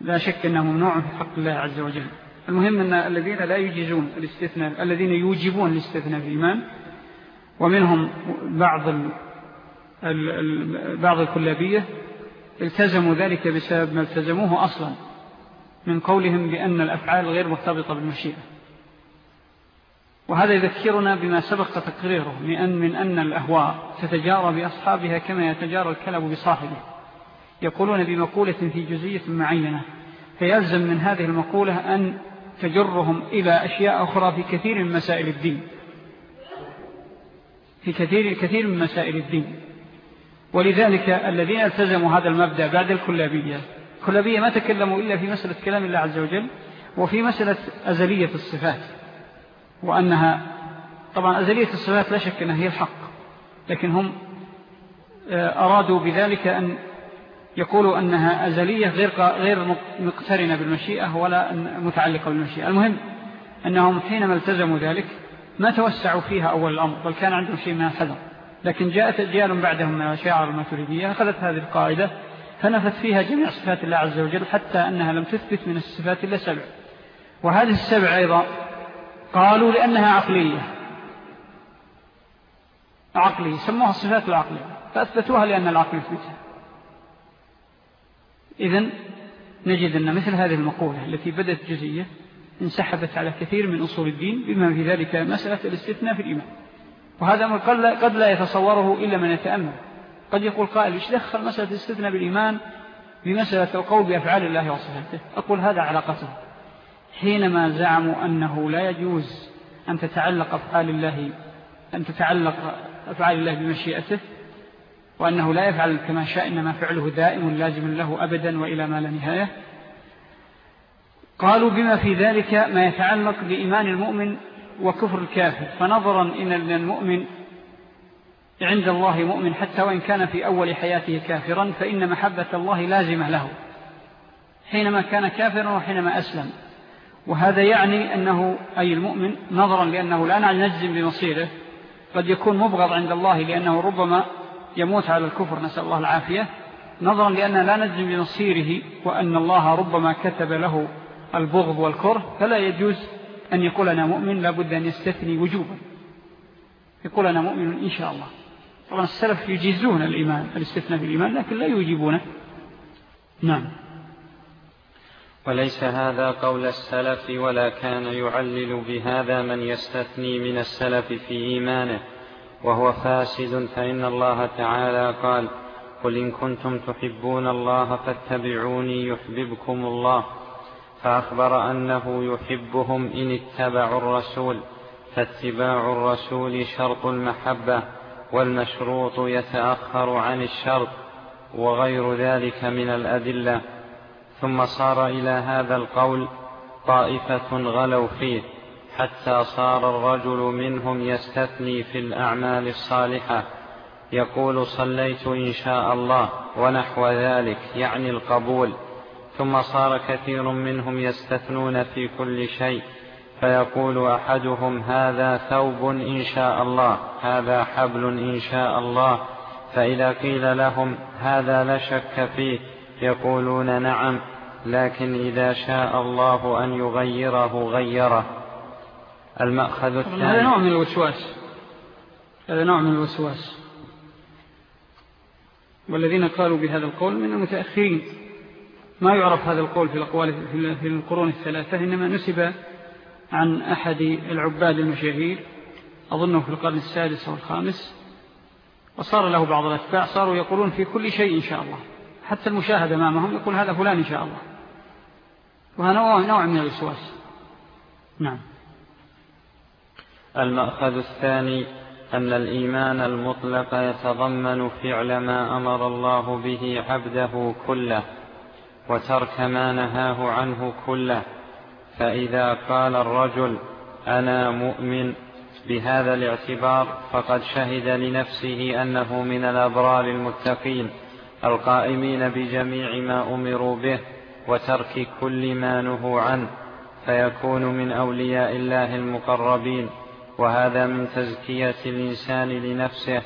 لا شك أنه ممنوع في حق الله عز وجل. المهم أن الذين لا يجيزون الاستثناء الذين يوجبون الاستثناء في الإيمان ومنهم بعض ال ال بعض الكلابية التزموا ذلك بسبب ما التزموه أصلا من قولهم بأن الأفعال غير مرتبطة بالمشيئة. وهذا يذكرنا بما سبق تقريره لأن من أن الأهواء تتجارى بأصحابها كما يتجارى الكلب بصاحبه. يقولون بمقولة في جزية معينة فيلزم من هذه المقولة أن تجرهم إلى أشياء أخرى في كثير من مسائل الدين. في كثير, كثير من مسائل الدين. ولذلك الذين التزموا هذا المبدأ بعد الكلابية الكلابية ما تكلموا إلا في مسألة كلام الله عز وجل وفي مسألة أزلية الصفات. وأنها طبعا أزلية الصفات لا شك أنها هي الحق لكن هم آه، أرادوا بذلك أن يقولوا أنها أزلية غير, غير مقترنة بالمشيئة ولا متعلقة بالمشيئة. المهم أنهم حينما التزموا ذلك ما توسعوا فيها أول الأمر بل كان عندهم شيء من الحذر لكن جاءت أجيال بعدهم من شعر الماتريدية أخذت هذه القاعدة فنفت فيها جميع صفات الله عز وجل حتى أنها لم تثبت من الصفات إلا سبع. وهذه السبع أيضا قالوا لأنها عقلية. عقلية سموها الصفات العقلية فأثبتوها لأن العقل يثبتها. إذن نجد أن مثل هذه المقولة التي بدأت جزية انسحبت على كثير من أصول الدين بما في ذلك مسألة الاستثناء في الإيمان. وهذا قد لا يتصوره إلا من يتأمل. قد يقول قائل إيش دخل مسألة الاستثناء بالإيمان بمسألة القول بأفعال الله وصفاته؟ أقول هذا علاقته حينما زعموا أنه لا يجوز أن تتعلق أفعال الله أن تتعلق أفعال الله بمشيئته وأنه لا يفعل كما شاء إنما فعله دائم لازم له أبدا وإلى ما لا نهاية. قالوا بما في ذلك ما يتعلق بإيمان المؤمن وكفر الكافر. فنظرا إن المؤمن عند الله مؤمن حتى وإن كان في أول حياته كافرا فإن محبة الله لازمة له حينما كان كافرا وحينما أسلم. وهذا يعني أنه أي المؤمن نظرا لأنه لا نجزم بمصيره قد يكون مبغض عند الله لأنه ربما يموت على الكفر نسأل الله العافية. نظرا لأن لا نجزم بمصيره وأن الله ربما كتب له البغض والكره فلا يجوز أن يقول أنا مؤمن لابد أن يستثني وجوبا. يقول أنا مؤمن إن شاء الله. طبعا السلف يجيزون الإيمان الاستثناء بالإيمان لكن لا يجيبونه نعم. وليس هذا قول السلف ولا كان يعلل بهذا من يستثني من السلف في إيمانه. وهو فاسد فإن الله تعالى قال قل إن كنتم تحبون الله فاتبعوني يحببكم الله فأخبر أنه يحبهم إن اتبعوا الرسول فاتباع الرسول شرط المحبة والمشروط يتأخر عن الشرط وغير ذلك من الأدلة ثم صار إلى هذا القول طائفة غلوا فيه حتى صار الرجل منهم يستثني في الأعمال الصالحة. يقول صليت إن شاء الله ونحو ذلك يعني القبول. ثم صار كثير منهم يستثنون في كل شيء. فيقول أحدهم هذا ثوب إن شاء الله هذا حبل إن شاء الله. فإذا قيل لهم هذا لا شك فيه يقولون نعم لكن إذا شاء الله أن يغيره غيره. المأخذ الثاني. هذا نوع من الوسواس. هذا نوع من الوسواس. والذين قالوا بهذا القول من المتأخرين. ما يعرف هذا القول في الأقوال في القرون الثلاثة إنما نسب عن أحد العباد المشاهير أظنه في القرن السادس والخامس وصار له بعض الأتباع صاروا يقولون في كل شيء إن شاء الله. حتى المشاهد أمامهم يقول هذا فلان إن شاء الله. وهذا نوع من الوسواس. نعم. المأخذ الثاني أن الإيمان المطلق يتضمن فعل ما أمر الله به عبده كله وترك ما نهاه عنه كله. فإذا قال الرجل أنا مؤمن بهذا الاعتبار فقد شهد لنفسه أنه من الأبرار المتقين القائمين بجميع ما أمروا به وترك كل ما نهوا عنه. فيكون من أولياء الله المقربين. وهذا من تزكية الإنسان لنفسه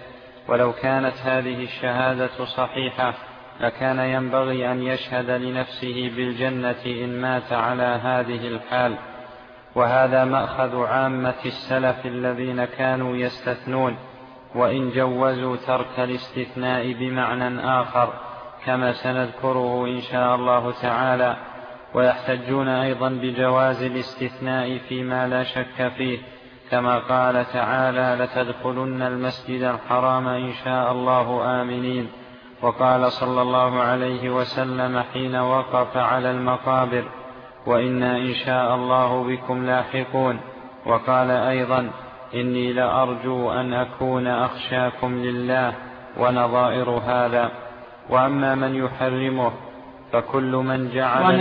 ولو كانت هذه الشهادة صحيحة لكان ينبغي أن يشهد لنفسه بالجنة إن مات على هذه الحال. وهذا مأخذ عامة السلف الذين كانوا يستثنون وإن جوزوا ترك الاستثناء بمعنى آخر كما سنذكره إن شاء الله تعالى. ويحتجون أيضا بجواز الاستثناء فيما لا شك فيه كما قال تعالى لتدخلن المسجد الحرام إن شاء الله آمنين. وقال صلى الله عليه وسلم حين وقف على المقابر وإنا إن شاء الله بكم لاحقون. وقال أيضا إني لأرجو أن أكون أخشاكم لله ونظائر هذا. وأما من يحرمه فكل من جعل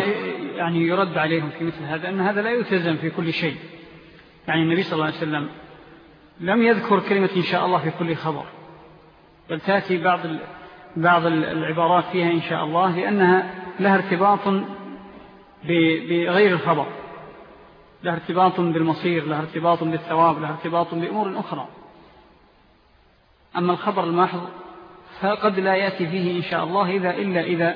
يعني يرد عليهم في مثل هذا أن هذا لا يلتزم في كل شيء. يعني النبي صلى الله عليه وسلم لم يذكر كلمة إن شاء الله في كل خبر. بل تأتي بعض بعض العبارات فيها إن شاء الله لأنها لها ارتباط بغير الخبر. لها ارتباط بالمصير لها ارتباط بالثواب لها ارتباط بأمور أخرى. أما الخبر الماحظ فقد لا يأتي فيه إن شاء الله إذا إلا إذا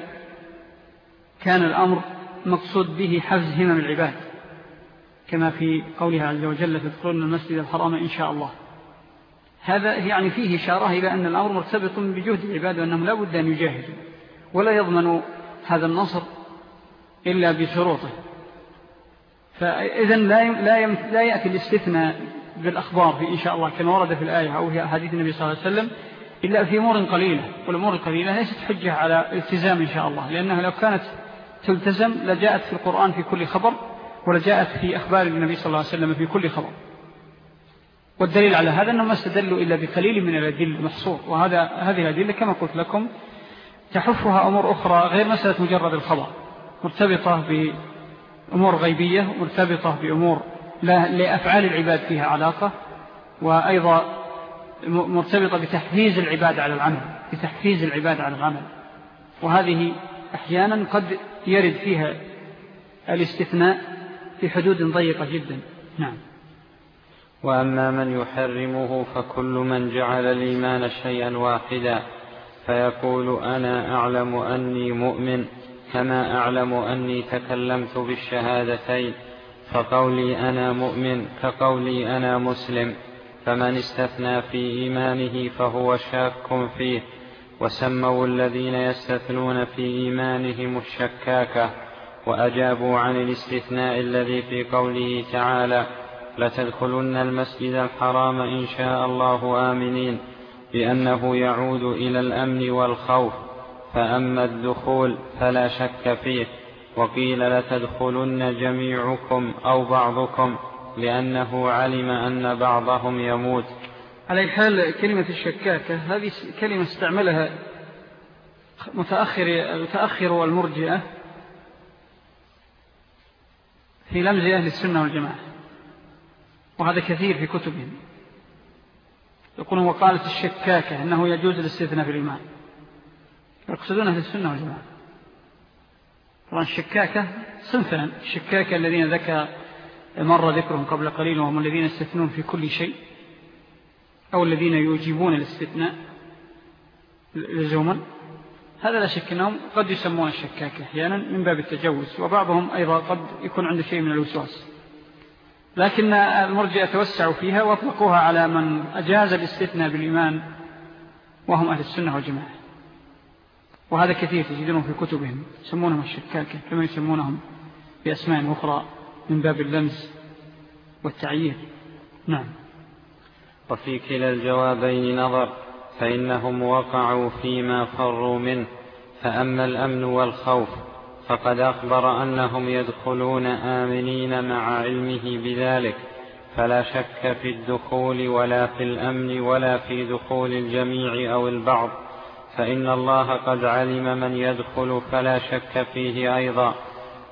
كان الأمر مقصود به حفز همم العباد. كما في قولها عز وجل تدخلون المسجد الحرام إن شاء الله. هذا يعني فيه إشارة إلى أن الأمر مرتبط بجهد العباد وأنهم لا بد أن يجاهدوا ولا يضمنوا هذا النصر إلا بشروطه. فإذا لا لا لا يأتي الاستثناء بالأخبار في إن شاء الله كما ورد في الآية أو في حديث النبي صلى الله عليه وسلم إلا في أمور قليلة. والأمور القليلة ليست حجة على التزام إن شاء الله لأنها لو كانت تلتزم لجاءت في القرآن في كل خبر ولجاءت في أخبار النبي صلى الله عليه وسلم في كل خبر. والدليل على هذا أنهم ما استدلوا إلا بقليل من الأدل المحصور. وهذا هذه الأدلة كما قلت لكم تحفها أمور أخرى غير مسألة مجرد الخبر. مرتبطة بأمور غيبية مرتبطة بأمور لأفعال العباد فيها علاقة وأيضا مرتبطة بتحفيز العباد على العمل بتحفيز العباد على العمل. وهذه أحيانا قد يرد فيها الاستثناء في حدود ضيقة جدا. نعم. وأما من يحرمه فكل من جعل الإيمان شيئا واحدا فيقول أنا أعلم أني مؤمن كما أعلم أني تكلمت بالشهادتين فقولي أنا مؤمن كقولي أنا مسلم. فمن استثنى في إيمانه فهو شاك فيه وسموا الذين يستثنون في إيمانهم الشكاكة. وأجابوا عن الاستثناء الذي في قوله تعالى لتدخلن المسجد الحرام إن شاء الله آمنين بأنه يعود إلى الأمن والخوف. فأما الدخول فلا شك فيه. وقيل لتدخلن جميعكم أو بعضكم لأنه علم أن بعضهم يموت. على حال كلمة الشكاكة هذه كلمة استعملها متأخر, المتأخر والمرجئة. في لمز أهل السنة والجماعة. وهذا كثير في كتبهم. يقولون وقالت الشكاكة أنه يجوز الاستثناء في الإيمان. يقصدون أهل السنة والجماعة. طبعا الشكاكة صنفان الشكاكة الذين ذكى مر ذكرهم قبل قليل وهم الذين يستثنون في كل شيء. أو الذين يجيبون الاستثناء. لزوما. هذا لا شك أنهم قد يسمون الشكاكة أحيانا من باب التجوز وبعضهم أيضا قد يكون عنده شيء من الوسواس. لكن المرجئة توسعوا فيها واطلقوها على من أجاز الاستثناء بالإيمان وهم أهل السنة والجماعة. وهذا كثير تجدونه في كتبهم يسمونهم الشكاكة كما يسمونهم بأسماء أخرى من باب اللمس والتعيير نعم. وفي كلا الجوابين نظر فإنهم وقعوا فيما فروا منه. فأما الأمن والخوف فقد أخبر أنهم يدخلون آمنين مع علمه بذلك فلا شك في الدخول ولا في الأمن ولا في دخول الجميع أو البعض فإن الله قد علم من يدخل فلا شك فيه أيضا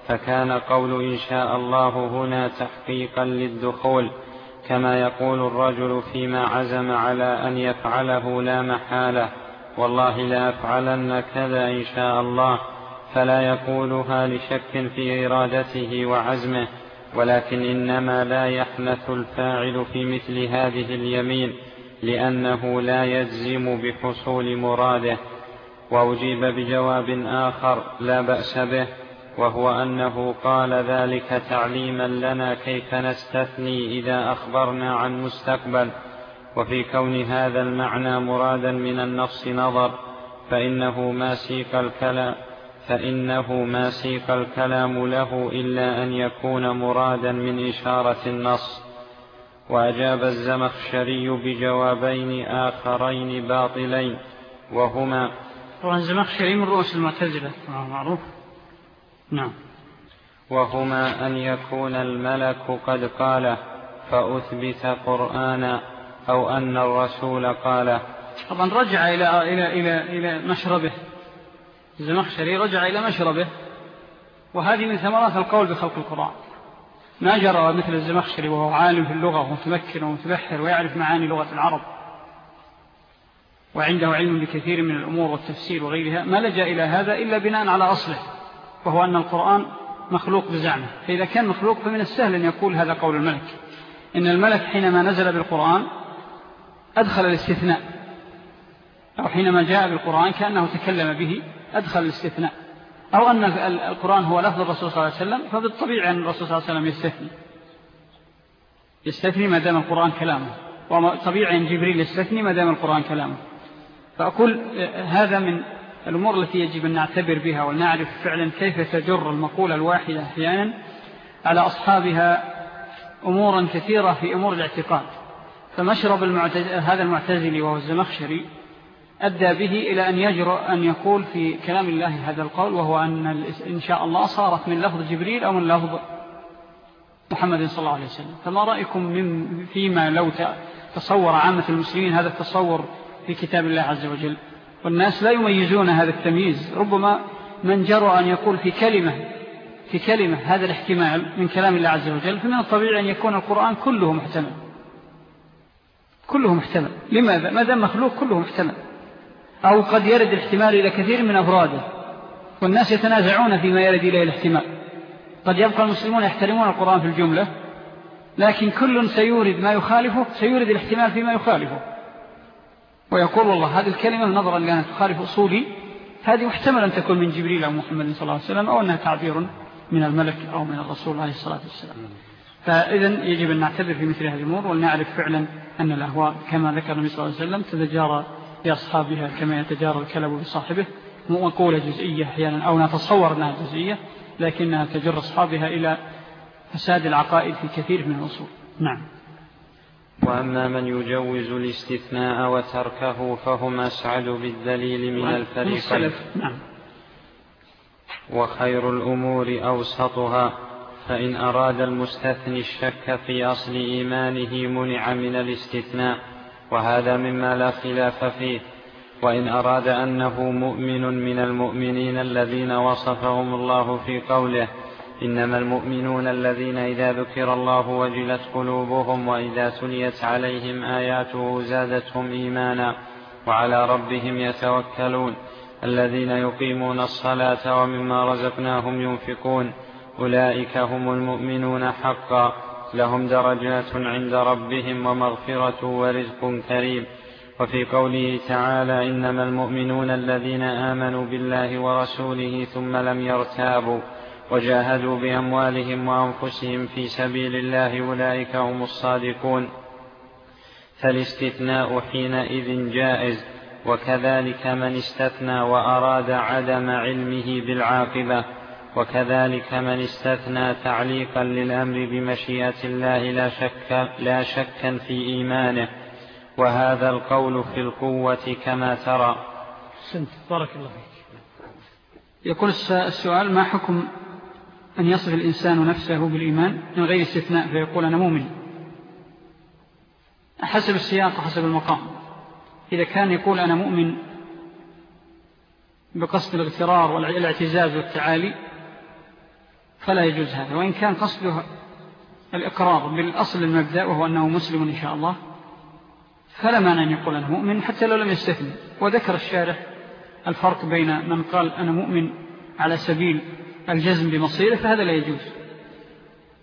فكان قول إن شاء الله هنا تحقيقا للدخول كما يقول الرجل فيما عزم على أن يفعله لا محالة. والله لا أفعلن كذا إن شاء الله فلا يقولها لشك في إرادته وعزمه ولكن إنما لا يحنث الفاعل في مثل هذه اليمين لأنه لا يجزم بحصول مراده. وأجيب بجواب آخر لا بأس به وهو أنه قال ذلك تعليما لنا كيف نستثني إذا أخبرنا عن مستقبل. وفي كون هذا المعنى مرادا من النص نظر فإنه ما سيق الكلام فإنه ما سيق الكلام له إلا أن يكون مرادا من إشارة النص. وأجاب الزمخشري بجوابين آخرين باطلين وهما طبعا الزمخشري من رؤوس المعتزلة معروف. نعم. وهما أن يكون الملك قد قاله فأثبت قرآنا أو أن الرسول قاله طبعا رجع إلى, إلى, إلى, إلى مشربه. الزمخشري رجع إلى مشربه. وهذه من ثمرات القول بخلق القرآن. ما جرى مثل الزمخشري وهو عالم في اللغة ومتمكن ومتبحر ويعرف معاني لغة العرب. وعنده علم بكثير من الأمور والتفسير وغيرها. ما لجأ إلى هذا إلا بناء على أصله. وهو أن القرآن مخلوق بزعمه. فإذا كان مخلوق فمن السهل أن يقول هذا قول الملك. إن الملك حينما نزل بالقرآن أدخل الاستثناء. أو حينما جاء بالقرآن كأنه تكلم به أدخل الاستثناء. أو أن القرآن هو لفظ الرسول صلى الله عليه وسلم فبالطبيعي أن الرسول صلى الله عليه وسلم يستثني. يستثني ما دام القرآن كلامه. وطبيعي أن جبريل يستثني ما دام القرآن كلامه. فأقول هذا من الأمور التي يجب أن نعتبر بها ونعرف فعلا كيف تجر المقولة الواحدة أحيانا على أصحابها أمورا كثيرة في أمور الاعتقاد. فمشرب هذا المعتزلي وهو الزمخشري أدى به إلى أن يجرؤ أن يقول في كلام الله هذا القول وهو أن إن شاء الله صارت من لفظ جبريل أو من لفظ محمد صلى الله عليه وسلم. فما رأيكم من فيما لو تصور عامة المسلمين هذا التصور في كتاب الله عز وجل؟ والناس لا يميزون هذا التمييز. ربما من جرى أن يقول في كلمة في كلمة هذا الاحتمال من كلام الله عز وجل فمن الطبيعي أن يكون القرآن كله محتمل. كله محتمل لماذا؟ ما دام مخلوق كله محتمل أو قد يرد الاحتمال إلى كثير من أفراده. والناس يتنازعون فيما يرد إليه الاحتمال. قد يبقى المسلمون يحترمون القرآن في الجملة لكن كل سيورد ما يخالفه سيورد الاحتمال فيما يخالفه. ويقول والله هذه الكلمة نظرا لأنها تخالف أصولي. هذه محتمل أن تكون من جبريل أو محمد صلى الله عليه وسلم أو أنها تعبير من الملك أو من الرسول عليه الصلاة والسلام. فإذا يجب أن نعتبر في مثل هذه الأمور ونعرف فعلا أن الأهواء كما ذكر النبي صلى الله عليه وسلم تتجارى بأصحابها كما يتجارى الكلب بصاحبه. مقولة جزئية أحيانا أو نتصور أنها جزئية لكنها تجر أصحابها إلى فساد العقائد في كثير من الأصول. نعم. وأما من يجوز الاستثناء وتركه فهم أسعد بالدليل من الفريقين. نعم. وخير الأمور أوسطها. فإن أراد المستثني الشك في أصل إيمانه منع من الاستثناء وهذا مما لا خلاف فيه. وإن أراد أنه مؤمن من المؤمنين الذين وصفهم الله في قوله إنما المؤمنون الذين إذا ذكر الله وجلت قلوبهم وإذا تليت عليهم آياته زادتهم إيمانا وعلى ربهم يتوكلون. الذين يقيمون الصلاة ومما رزقناهم ينفقون. أولئك هم المؤمنون حقا لهم درجات عند ربهم ومغفرة ورزق كريم. وفي قوله تعالى إنما المؤمنون الذين آمنوا بالله ورسوله ثم لم يرتابوا وجاهدوا بأموالهم وأنفسهم في سبيل الله أولئك هم الصادقون. فالاستثناء حينئذ جائز وكذلك من استثنى وأراد عدم علمه بالعاقبة. وكذلك من استثنى تعليقا للأمر بمشيئة الله لا شك لا شكا في إيمانه. وهذا القول في القوة كما ترى. سنت بارك الله فيك. يقول السؤال ما حكم أن يصف الإنسان نفسه بالإيمان من غير استثناء؟ فيقول أنا مؤمن. حسب السياق وحسب المقام. إذا كان يقول أنا مؤمن بقصد الاغترار والاعتزاز والتعالي فلا يجوز هذا. وإن كان قصده الإقرار بالأصل المبدأ وهو أنه مسلم إن شاء الله فلا معنى أن يقول أنا مؤمن حتى لو لم يستثني. وذكر الشارح الفرق بين من قال أنا مؤمن على سبيل الجزم بمصيره فهذا لا يجوز.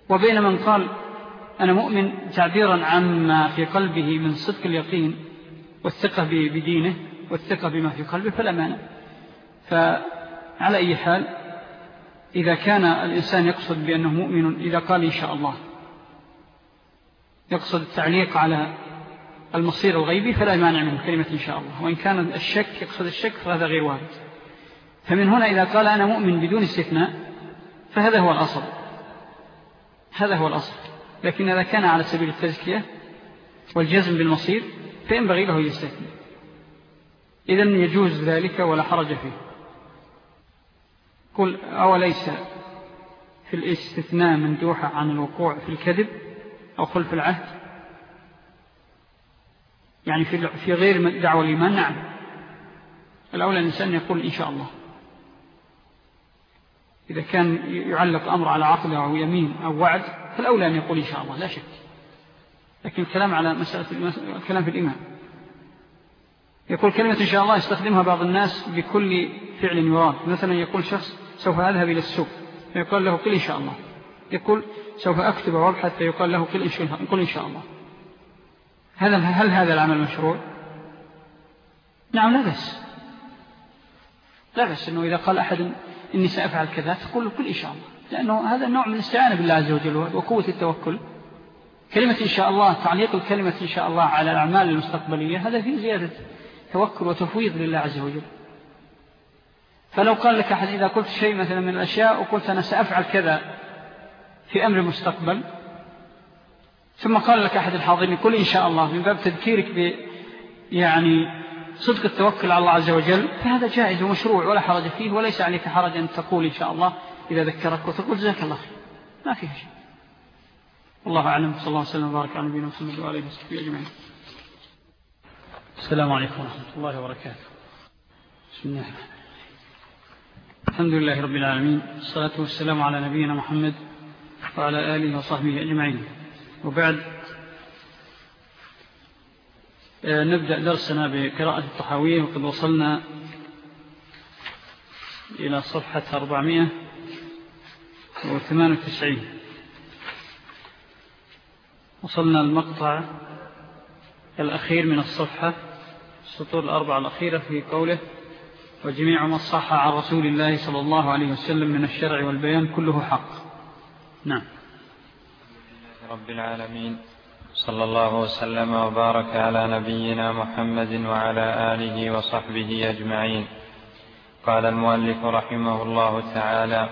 وبين من قال أنا مؤمن تعبيرا عما في قلبه من صدق اليقين والثقة بدينه والثقة بما في قلبه فلا مانع. فعلى أي حال إذا كان الإنسان يقصد بأنه مؤمن إذا قال إن شاء الله يقصد التعليق على المصير الغيبي فلا مانع من كلمة إن شاء الله وإن كان الشك يقصد الشك فهذا غير وارد. فمن هنا إذا قال أنا مؤمن بدون استثناء فهذا هو الأصل هذا هو الأصل. لكن إذا كان على سبيل التزكية والجزم بالمصير فينبغي له يستثني. إذن يجوز ذلك ولا حرج فيه. قل أوليس في الاستثناء مندوحة عن الوقوع في الكذب أو خلف العهد؟ يعني في غير دعوة الإيمان؟ نعم. الأولى الإنسان يقول إن شاء الله. إذا كان يعلق أمر على عقل أو يمين أو وعد فالأولى أن يقول إن شاء الله لا شك. لكن الكلام على مسألة الكلام في الإيمان. يقول كلمة إن شاء الله يستخدمها بعض الناس بكل فعل يراد. مثلا يقول شخص سوف أذهب إلى السوق. فيقول له قل إن شاء الله. يقول سوف أكتب وابحث فيقال له قل إن شاء الله هل, هل هذا العمل مشروع؟ نعم لا بس لا بس أنه إذا قال أحد إني سأفعل كذا تقول له كل إن شاء الله. لأنه هذا النوع من الاستعانة بالله عز وجل وقوة التوكل. كلمة إن شاء الله تعليق الكلمة إن شاء الله على الأعمال المستقبلية هذا فيه زيادة توكل وتفويض لله عز وجل. فلو قال لك أحد إذا قلت شيء مثلا من الأشياء وقلت أنا سأفعل كذا في أمر مستقبل ثم قال لك أحد الحاضرين قل إن شاء الله من باب تذكيرك ب يعني صدق التوكل على الله عز وجل فهذا جائز ومشروع ولا حرج فيه وليس عليك حرج أن تقول إن شاء الله إذا ذكرك وتقول جزاك الله خير. ما فيها شيء. والله أعلم صلى الله عليه وسلم وبارك على نبينا محمد وآله وصحبه أجمعين. السلام عليكم ورحمة الله وبركاته. بسم الله. الحمد لله رب العالمين الصلاة والسلام على نبينا محمد وعلى آله وصحبه أجمعين. وبعد آه، نبدأ درسنا بقراءة الطحاوية وقد وصلنا إلى صفحة 498 وصلنا المقطع الأخير من الصفحة السطور الأربعة الأخيرة في قوله وجميع ما صح عن رسول الله صلى الله عليه وسلم من الشرع والبيان كله حق. نعم. رب العالمين. صلى الله وسلم وبارك على نبينا محمد وعلى آله وصحبه أجمعين. قال المؤلف رحمه الله تعالى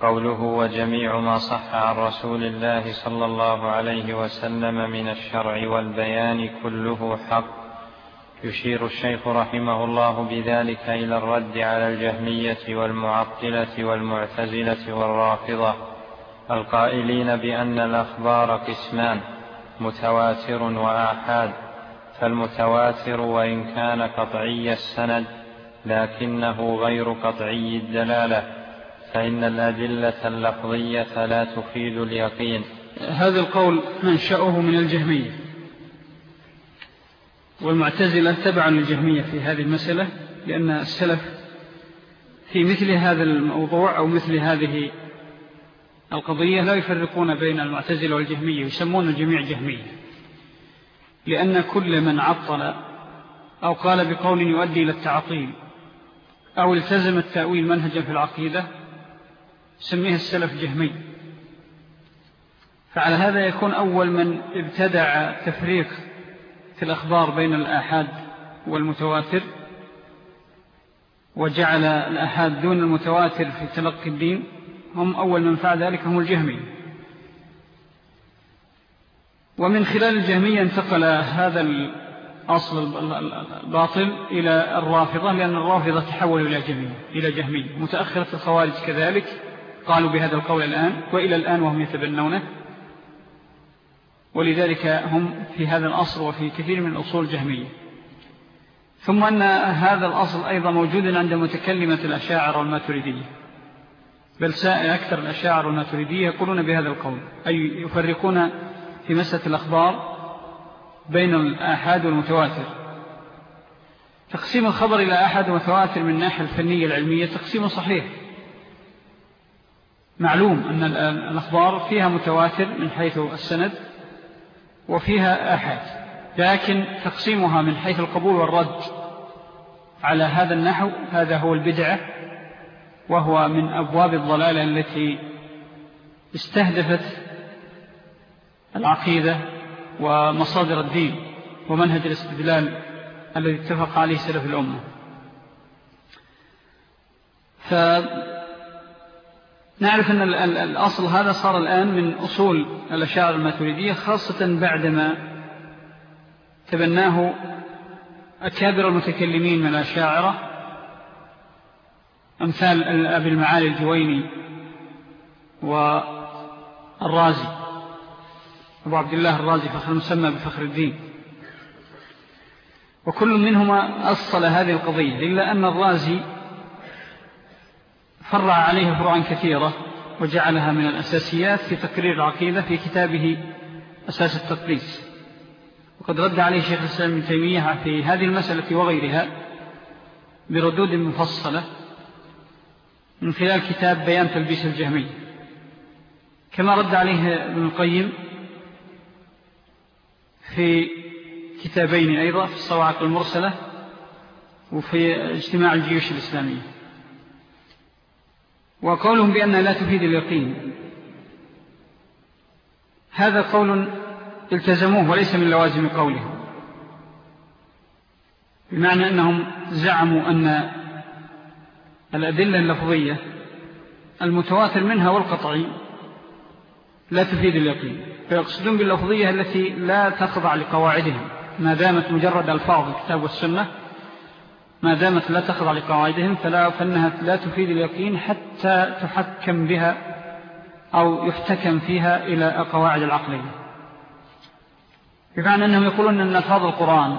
قوله وجميع ما صح عن رسول الله صلى الله عليه وسلم من الشرع والبيان كله حق. يشير الشيخ رحمه الله بذلك إلى الرد على الجهمية والمعطلة والمعتزلة والرافضة القائلين بأن الأخبار قسمان متواتر وآحاد فالمتواتر وإن كان قطعي السند لكنه غير قطعي الدلالة فإن الأدلة اللفظية لا تفيد اليقين. هذا القول منشأه من الجهمية. والمعتزلة تبعا للجهمية في هذه المسألة لأن السلف في مثل هذا الموضوع أو مثل هذه القضية لا يفرقون بين المعتزلة والجهمية يسمون الجميع جهمية. لأن كل من عطل أو قال بقول يؤدي إلى التعطيل أو التزم التأويل منهجا في العقيدة سميه السلف جهمي. فعلى هذا يكون أول من ابتدع تفريق الأخبار بين الآحاد والمتواتر وجعل الآحاد دون المتواتر في تلقي الدين هم أول من فعل ذلك هم الجهمي ومن خلال الجهمية انتقل هذا الأصل الباطل إلى الرافضة لأن الرافضة تحول إلى جهمية, إلى جهمية. متأخرة الخوارج كذلك قالوا بهذا القول الآن وإلى الآن وهم يتبنونه. ولذلك هم في هذا الأصل وفي كثير من الأصول جهمية. ثم أن هذا الأصل أيضا موجود عند متكلمة الأشاعر والماتريدية. بل سائر أكثر الأشاعر والماتريدية يقولون بهذا القول أي يفرقون في مسألة الأخبار بين الآحاد والمتواتر. تقسيم الخبر إلى أحد ومتواتر من الناحية الفنية العلمية تقسيم صحيح. معلوم أن الأخبار فيها متواتر من حيث السند وفيها أحد لكن تقسيمها من حيث القبول والرد على هذا النحو هذا هو البدعة وهو من أبواب الضلالة التي استهدفت العقيدة ومصادر الدين ومنهج الاستدلال الذي اتفق عليه سلف الأمة. نعرف أن الأصل هذا صار الآن من أصول الأشاعر الماتريدية خاصة بعدما تبناه أكابر المتكلمين من الأشاعرة أمثال أبي المعالي الجويني والرازي أبو عبد الله الرازي فخر مسمى بفخر الدين. وكل منهما أصل هذه القضية إلا أن الرازي فرع عليه فروعا كثيرة وجعلها من الأساسيات في تقرير العقيدة في كتابه أساس التقليس وقد رد عليه شيخ الإسلام من تيمية في هذه المسألة وغيرها بردود مفصلة من خلال كتاب بيان تلبيس الجهمي كما رد عليه ابن القيم في كتابين أيضا في الصواعق المرسلة وفي اجتماع الجيوش الإسلامية. وقولهم بأنها لا تفيد اليقين. هذا قول التزموه وليس من لوازم قولهم. بمعنى أنهم زعموا أن الأدلة اللفظية المتواتر منها والقطعي لا تفيد اليقين. فيقصدون باللفظية التي لا تخضع لقواعدهم. ما دامت مجرد ألفاظ الكتاب والسنة ما دامت لا تخضع لقواعدهم فلا فإنها لا تفيد اليقين حتى تحكم بها أو يحتكم فيها إلى القواعد العقلية. بمعنى أنهم يقولون أن ألفاظ القرآن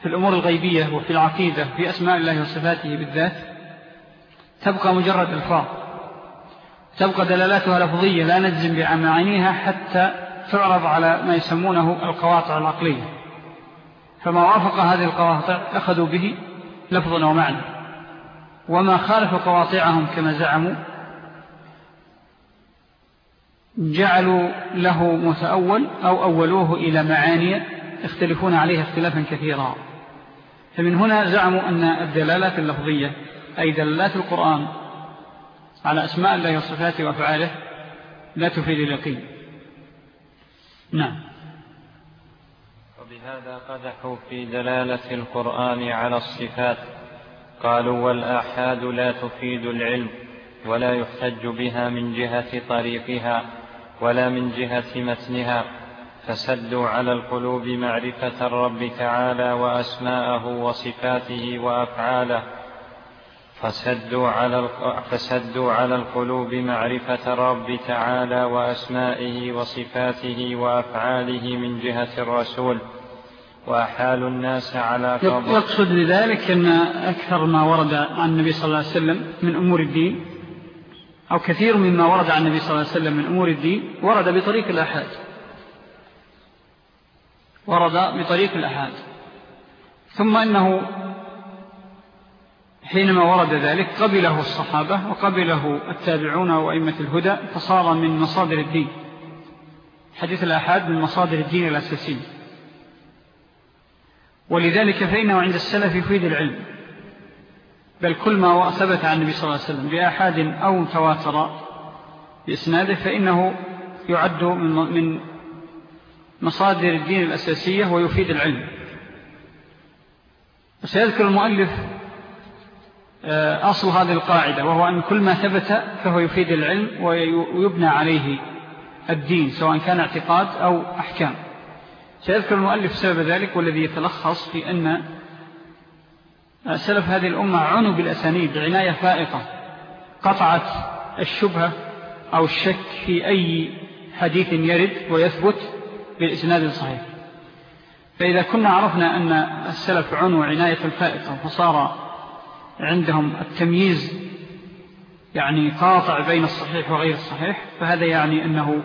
في الأمور الغيبية وفي العقيدة في أسماء الله وصفاته بالذات تبقى مجرد ألفاظ. تبقى دلالاتها لفظية لا نجزم بعمعينيها حتى تعرض على ما يسمونه القواطع العقلية. فما وافق هذه القواطع أخذوا به لفظا ومعنى وما خالف قواطعهم كما زعموا جعلوا له متأول أو أولوه إلى معاني يختلفون عليها اختلافا كثيرا. فمن هنا زعموا أن الدلالات اللفظية أي دلالات القرآن على أسماء الله وصفاته وفعاله لا تفيد اليقين. نعم. وبهذا قدحوا في دلالة القرآن على الصفات. قالوا والآحاد لا تفيد العلم ولا يحتج بها من جهة طريقها ولا من جهة متنها. فسدوا على القلوب معرفة الرب تعالى وأسماءه وصفاته وأفعاله. فسدوا على, فسدوا على القلوب معرفة الرب تعالى وأسمائه وصفاته وأفعاله من جهة الرسول. وأحال الناس على فضل يقصد لذلك أن أكثر ما ورد عن النبي صلى الله عليه وسلم من أمور الدين أو كثير مما ورد عن النبي صلى الله عليه وسلم من أمور الدين ورد بطريق الأحاد. ورد بطريق الأحاد. ثم أنه حينما ورد ذلك قبله الصحابة وقبله التابعون وأئمة الهدى فصار من مصادر الدين. حديث الأحاد من مصادر الدين الأساسي ولذلك فإنه عند السلف يفيد العلم. بل كل ما ثبت عن النبي صلى الله عليه وسلم بأحاد أو تواتر بإسناده فإنه يعد من مصادر الدين الأساسية ويفيد العلم. وسيذكر المؤلف آه، أصل هذه القاعدة وهو أن كل ما ثبت فهو يفيد العلم ويبنى عليه الدين سواء كان اعتقاد أو أحكام. سيذكر المؤلف سبب ذلك والذي يتلخص في أن سلف هذه الأمة عنوا بالأسانيد عناية فائقة قطعت الشبهة أو الشك في أي حديث يرد ويثبت بالإسناد الصحيح. فإذا كنا عرفنا أن السلف عنوا عناية فائقة فصار عندهم التمييز يعني قاطع بين الصحيح وغير الصحيح فهذا يعني أنه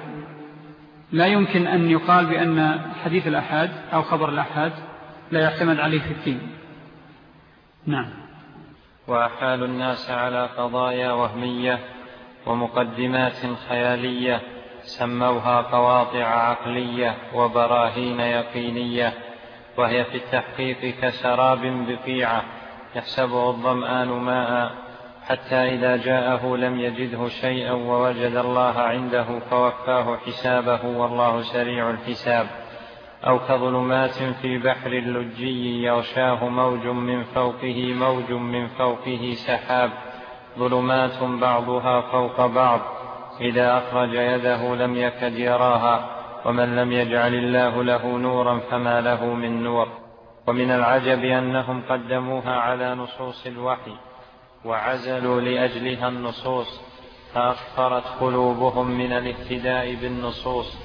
لا يمكن أن يقال بأن حديث الأحاد أو خبر الأحاد لا يعتمد عليه في الدين. نعم. وأحال الناس على قضايا وهمية ومقدمات خيالية سموها قواطع عقلية وبراهين يقينية وهي في التحقيق كسراب بقيعة يحسبه الظمآن ماء حتى إذا جاءه لم يجده شيئا ووجد الله عنده فوفاه حسابه والله سريع الحساب. أو كظلمات في بحر اللجي يغشاه موج من فوقه موج من فوقه سحاب. ظلمات بعضها فوق بعض. إذا أخرج يده لم يكد يراها. ومن لم يجعل الله له نورا فما له من نور. ومن العجب أنهم قدموها على نصوص الوحي. وعزلوا لأجلها النصوص فأكثرت قلوبهم من الاهتداء بالنصوص.